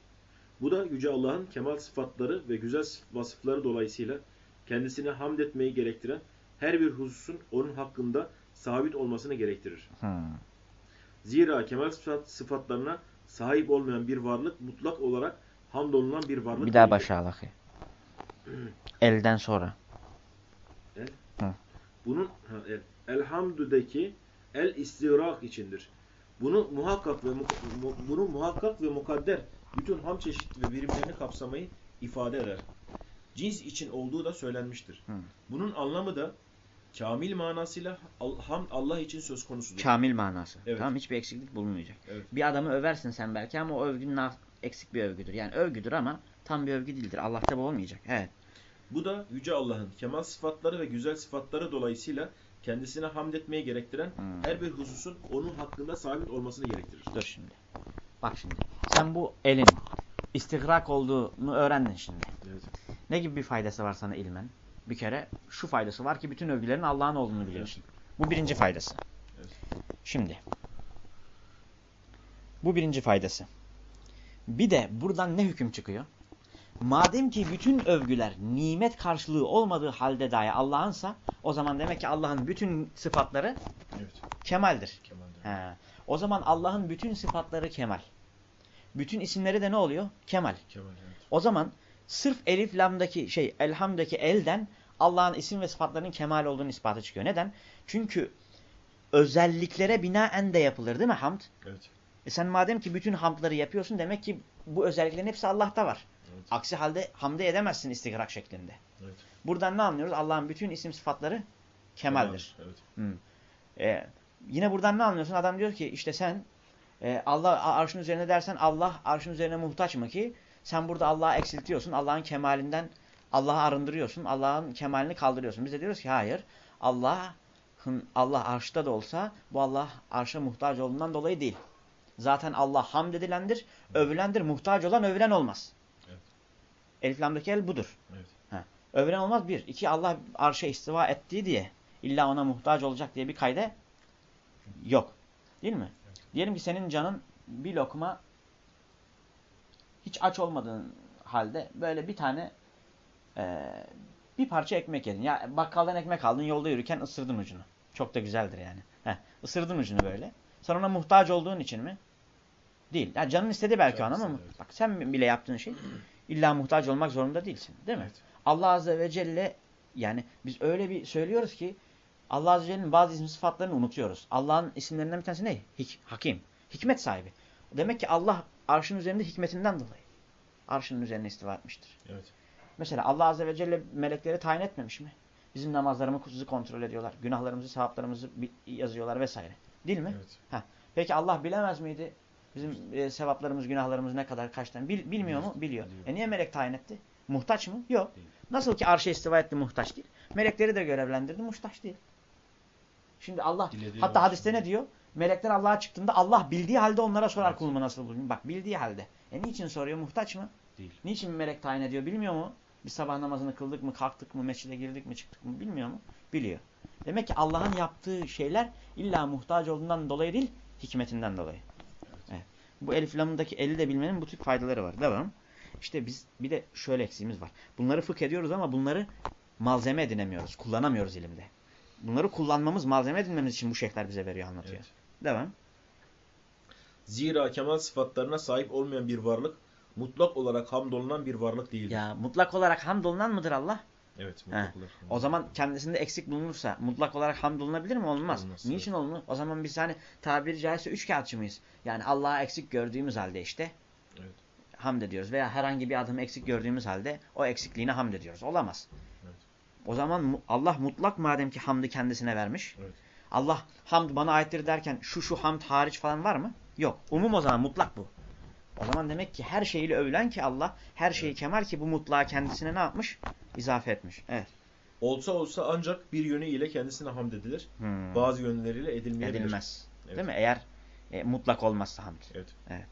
Bu da Yüce Allah'ın kemal sıfatları ve güzel vasıfları dolayısıyla kendisine hamd etmeyi gerektiren her bir hususun onun hakkında sabit olmasını gerektirir. Hmm. Zira kemal sıfat, sıfatlarına sahip olmayan bir varlık mutlak olarak hamdolunan bir varlık Bir daha başa al akı. Elden sonra. Bunun ha, el, elhamdüdeki el istirak içindir. Bunu muhakkak ve mu- bunu muhakkak ve mukadder bütün ham çeşit ve birimlerini kapsamayı ifade eder. Cins için olduğu da söylenmiştir. Hı. Bunun anlamı da kamil manasıyla al- ham Allah için söz konusudur. Kamil manası. Evet. Tamam hiçbir eksiklik bulunmayacak. Evet. Bir adamı översin sen belki ama o övgünün eksik bir övgüdür. Yani övgüdür ama tam bir övgü değildir. Allah'ta bu olmayacak. Evet. Bu da Yüce Allah'ın kemal sıfatları ve güzel sıfatları dolayısıyla kendisine hamd etmeyi gerektiren Hmm. her bir hususun onun hakkında sabit olmasını gerektirir. Dur şimdi. Bak şimdi. Sen bu elin istigrak olduğunu öğrendin şimdi. Evet. Ne gibi bir faydası var sana ilmen? Bir kere şu faydası var ki bütün övgülerin Allah'ın olduğunu biliyorsun. Bu birinci faydası. Şimdi. Bu birinci faydası. Bir de buradan ne hüküm çıkıyor? Madem ki bütün övgüler nimet karşılığı olmadığı halde dahi Allah'ınsa o zaman demek ki Allah'ın bütün sıfatları Evet. kemaldir. Kemal'de. He. O zaman Allah'ın bütün sıfatları kemal. Bütün isimleri de ne oluyor? Kemal. Kemal evet. O zaman sırf elif lamdaki şey elhamdaki elden Allah'ın isim ve sıfatlarının kemal olduğunu ispatı çıkıyor. Neden? Çünkü özelliklere binaen de yapılır değil mi hamd? Evet. E sen madem ki bütün hamdları yapıyorsun demek ki bu özelliklerin hepsi Allah'ta var. Evet. Aksi halde hamde edemezsin istigrak şeklinde. Evet. Buradan ne anlıyoruz? Allah'ın bütün isim sıfatları kemaldir. Evet. Hmm. Ee, yine buradan ne anlıyorsun? Adam diyor ki işte sen e, Allah arşın üzerine dersen Allah arşın üzerine muhtaç mı ki? Sen burada Allah'ı eksiltiyorsun. Allah'ın kemalinden Allah'ı arındırıyorsun. Allah'ın kemalini kaldırıyorsun. Biz de diyoruz ki hayır. Allah'ın Allah arşta da olsa bu Allah arşa muhtaç olduğundan dolayı değil. Zaten Allah hamd edilendir, övülendir. Muhtaç olan övülen olmaz. Evet. Elif lamdaki el budur. Evet. Ha. Övülen olmaz bir. İki Allah arşa istiva ettiği diye illa ona muhtaç olacak diye bir kayda yok. Değil mi? Evet. Diyelim ki senin canın bir lokma hiç aç olmadığın halde böyle bir tane eee, bir parça ekmek yedin. Ya bakkaldan ekmek aldın yolda yürürken ısırdın ucunu. Çok da güzeldir yani. Heh, ısırdın ucunu böyle. Sen ona muhtaç olduğun için mi? Değil. Yani canın istedi belki Canın o an ama evet. bak sen bile yaptığın şey illa muhtaç olmak zorunda değilsin. Değil mi? Evet. Allah Azze ve Celle yani biz öyle bir söylüyoruz ki Allah Azze ve Celle'nin bazı isim sıfatlarını unutuyoruz. Allah'ın isimlerinden bir tanesi ne? Hik, hakim. Hikmet sahibi. Demek ki Allah arşın üzerinde hikmetinden dolayı. Arşının üzerine istiva etmiştir. Evet. Mesela Allah Azze ve Celle melekleri tayin etmemiş mi? Bizim namazlarımızı kontrol ediyorlar. Günahlarımızı, sevaplarımızı yazıyorlar vesaire. Değil mi? Evet. Peki Allah bilemez miydi? Bizim e, sevaplarımız, günahlarımız ne kadar, kaç tane? Bil- bilmiyor mu? Biliyor. E niye melek tayin etti? Muhtaç mı? Yok. Değil. Nasıl ki arşa istiva etti muhtaç değil. Melekleri de görevlendirdi muhtaç değil. Şimdi Allah Dilediği hatta hadiste ne diyor? Melekler Allah'a çıktığında Allah bildiği halde onlara sorar Evet. kulumu nasıl buldun? Bak bildiği halde. E niçin soruyor? Muhtaç mı? Değil. Niçin melek tayin ediyor? Bilmiyor mu? Bir sabah namazını kıldık mı, kalktık mı, mescide girdik mi, çıktık mı bilmiyor mu? Biliyor. Demek ki Allah'ın yaptığı şeyler illa muhtaç olduğundan dolayı değil, hikmetinden dolayı. Evet. Bu elif lamındaki eli de bilmenin bu tip faydaları var. Devam. İşte biz bir de şöyle eksiğimiz var. Bunları fıkh ediyoruz ama bunları malzeme edinemiyoruz. Kullanamıyoruz ilimde. Bunları kullanmamız, malzeme edinmemiz için bu şeyhler bize veriyor, anlatıyor. Evet. Devam. Zira kemal sıfatlarına sahip olmayan bir varlık mutlak olarak hamdolunan bir varlık değildir. Ya mutlak olarak hamdolunan mıdır Allah? Evet, mutlak He. olarak. O zaman kendisinde eksik bulunursa mutlak olarak hamd olunabilir mi? Olmaz. Olmaz, Niçin olunur? O zaman biz hani tabiri caizse üç kağıtçı mıyız? Yani Allah'a eksik gördüğümüz halde işte Evet. hamd ediyoruz. Veya herhangi bir adımı eksik gördüğümüz halde o eksikliğine hamd ediyoruz. Olamaz. Evet. O zaman Allah mutlak madem ki hamdı kendisine vermiş. Evet. Allah hamd bana aittir derken şu şu hamd hariç falan var mı? Yok. Umum o zaman mutlak bu. O zaman demek ki her şeyiyle övülen ki Allah her şeyi kemal ki bu mutlağı kendisine ne yapmış? İzafe etmiş. Evet. Olsa olsa ancak bir yönü ile kendisine hamd edilir. Hmm. Bazı yönleriyle edilmeyebilir. edilmez. Evet. Değil mi? Eğer e, mutlak olmazsa hamd. Evet. Evet.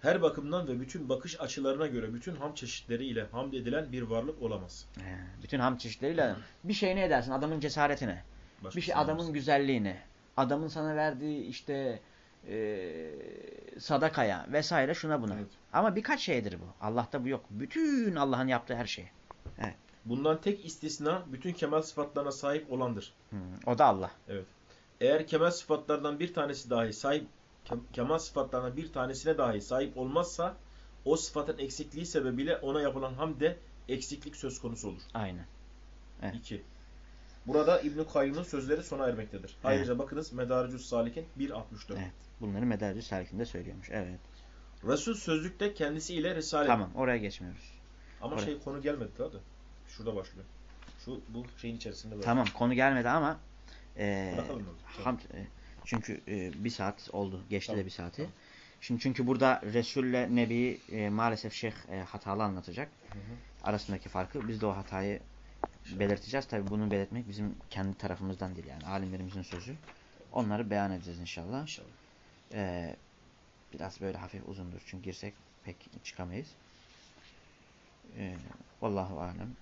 Her bakımdan ve bütün bakış açılarına göre bütün ham çeşitleriyle hamd edilen bir varlık olamaz. He, bütün hamd çeşitleriyle bir şey ne edersin? Adamın cesaretine, Başkası bir şey adamın güzelliğine, adamın sana verdiği işte e, sadakaya vesaire şuna buna. Evet. Ama birkaç şeydir bu. Allah'ta bu yok. Bütün Allah'ın yaptığı her şey. Bundan tek istisna bütün kemal sıfatlarına sahip olandır. Hmm, o da Allah. Evet. Eğer kemal sıfatlardan bir tanesi dahi sahip kem- kemal sıfatlarından bir tanesine dahi sahip olmazsa o sıfatın eksikliği sebebiyle ona yapılan hamde eksiklik söz konusu olur. Aynen. Evet. 2. Burada İbn Kayyım'ın sözleri sona ermektedir. Evet. Ayrıca bakınız Medaricus Salik'in 1.64. Evet. Bunları Medarcı Salik'inde söylüyormuş. Evet. Resul sözlükte kendisiyle risale. Tamam. Oraya geçmiyoruz. Ama Oraya. şey konu gelmedi daha da. Şurada başlıyor. Şu bu şeyin içerisinde böyle. Tamam. Konu gelmedi ama e, Bırakalım hamd, e, çünkü e, bir saat oldu. Geçti Tamam, de bir saati. tamam. Şimdi çünkü burada Resul'le Nebi'yi e, maalesef şeyh e, hatalı anlatacak. Hı hı. Arasındaki farkı. Biz de o hatayı belirteceğiz. Tabi bunu belirtmek bizim kendi tarafımızdan değil yani. Alimlerimizin sözü. Onları beyan edeceğiz inşallah. İnşallah. E, biraz böyle hafif uzundur. Çünkü girsek pek çıkamayız. E, Vallahu alem.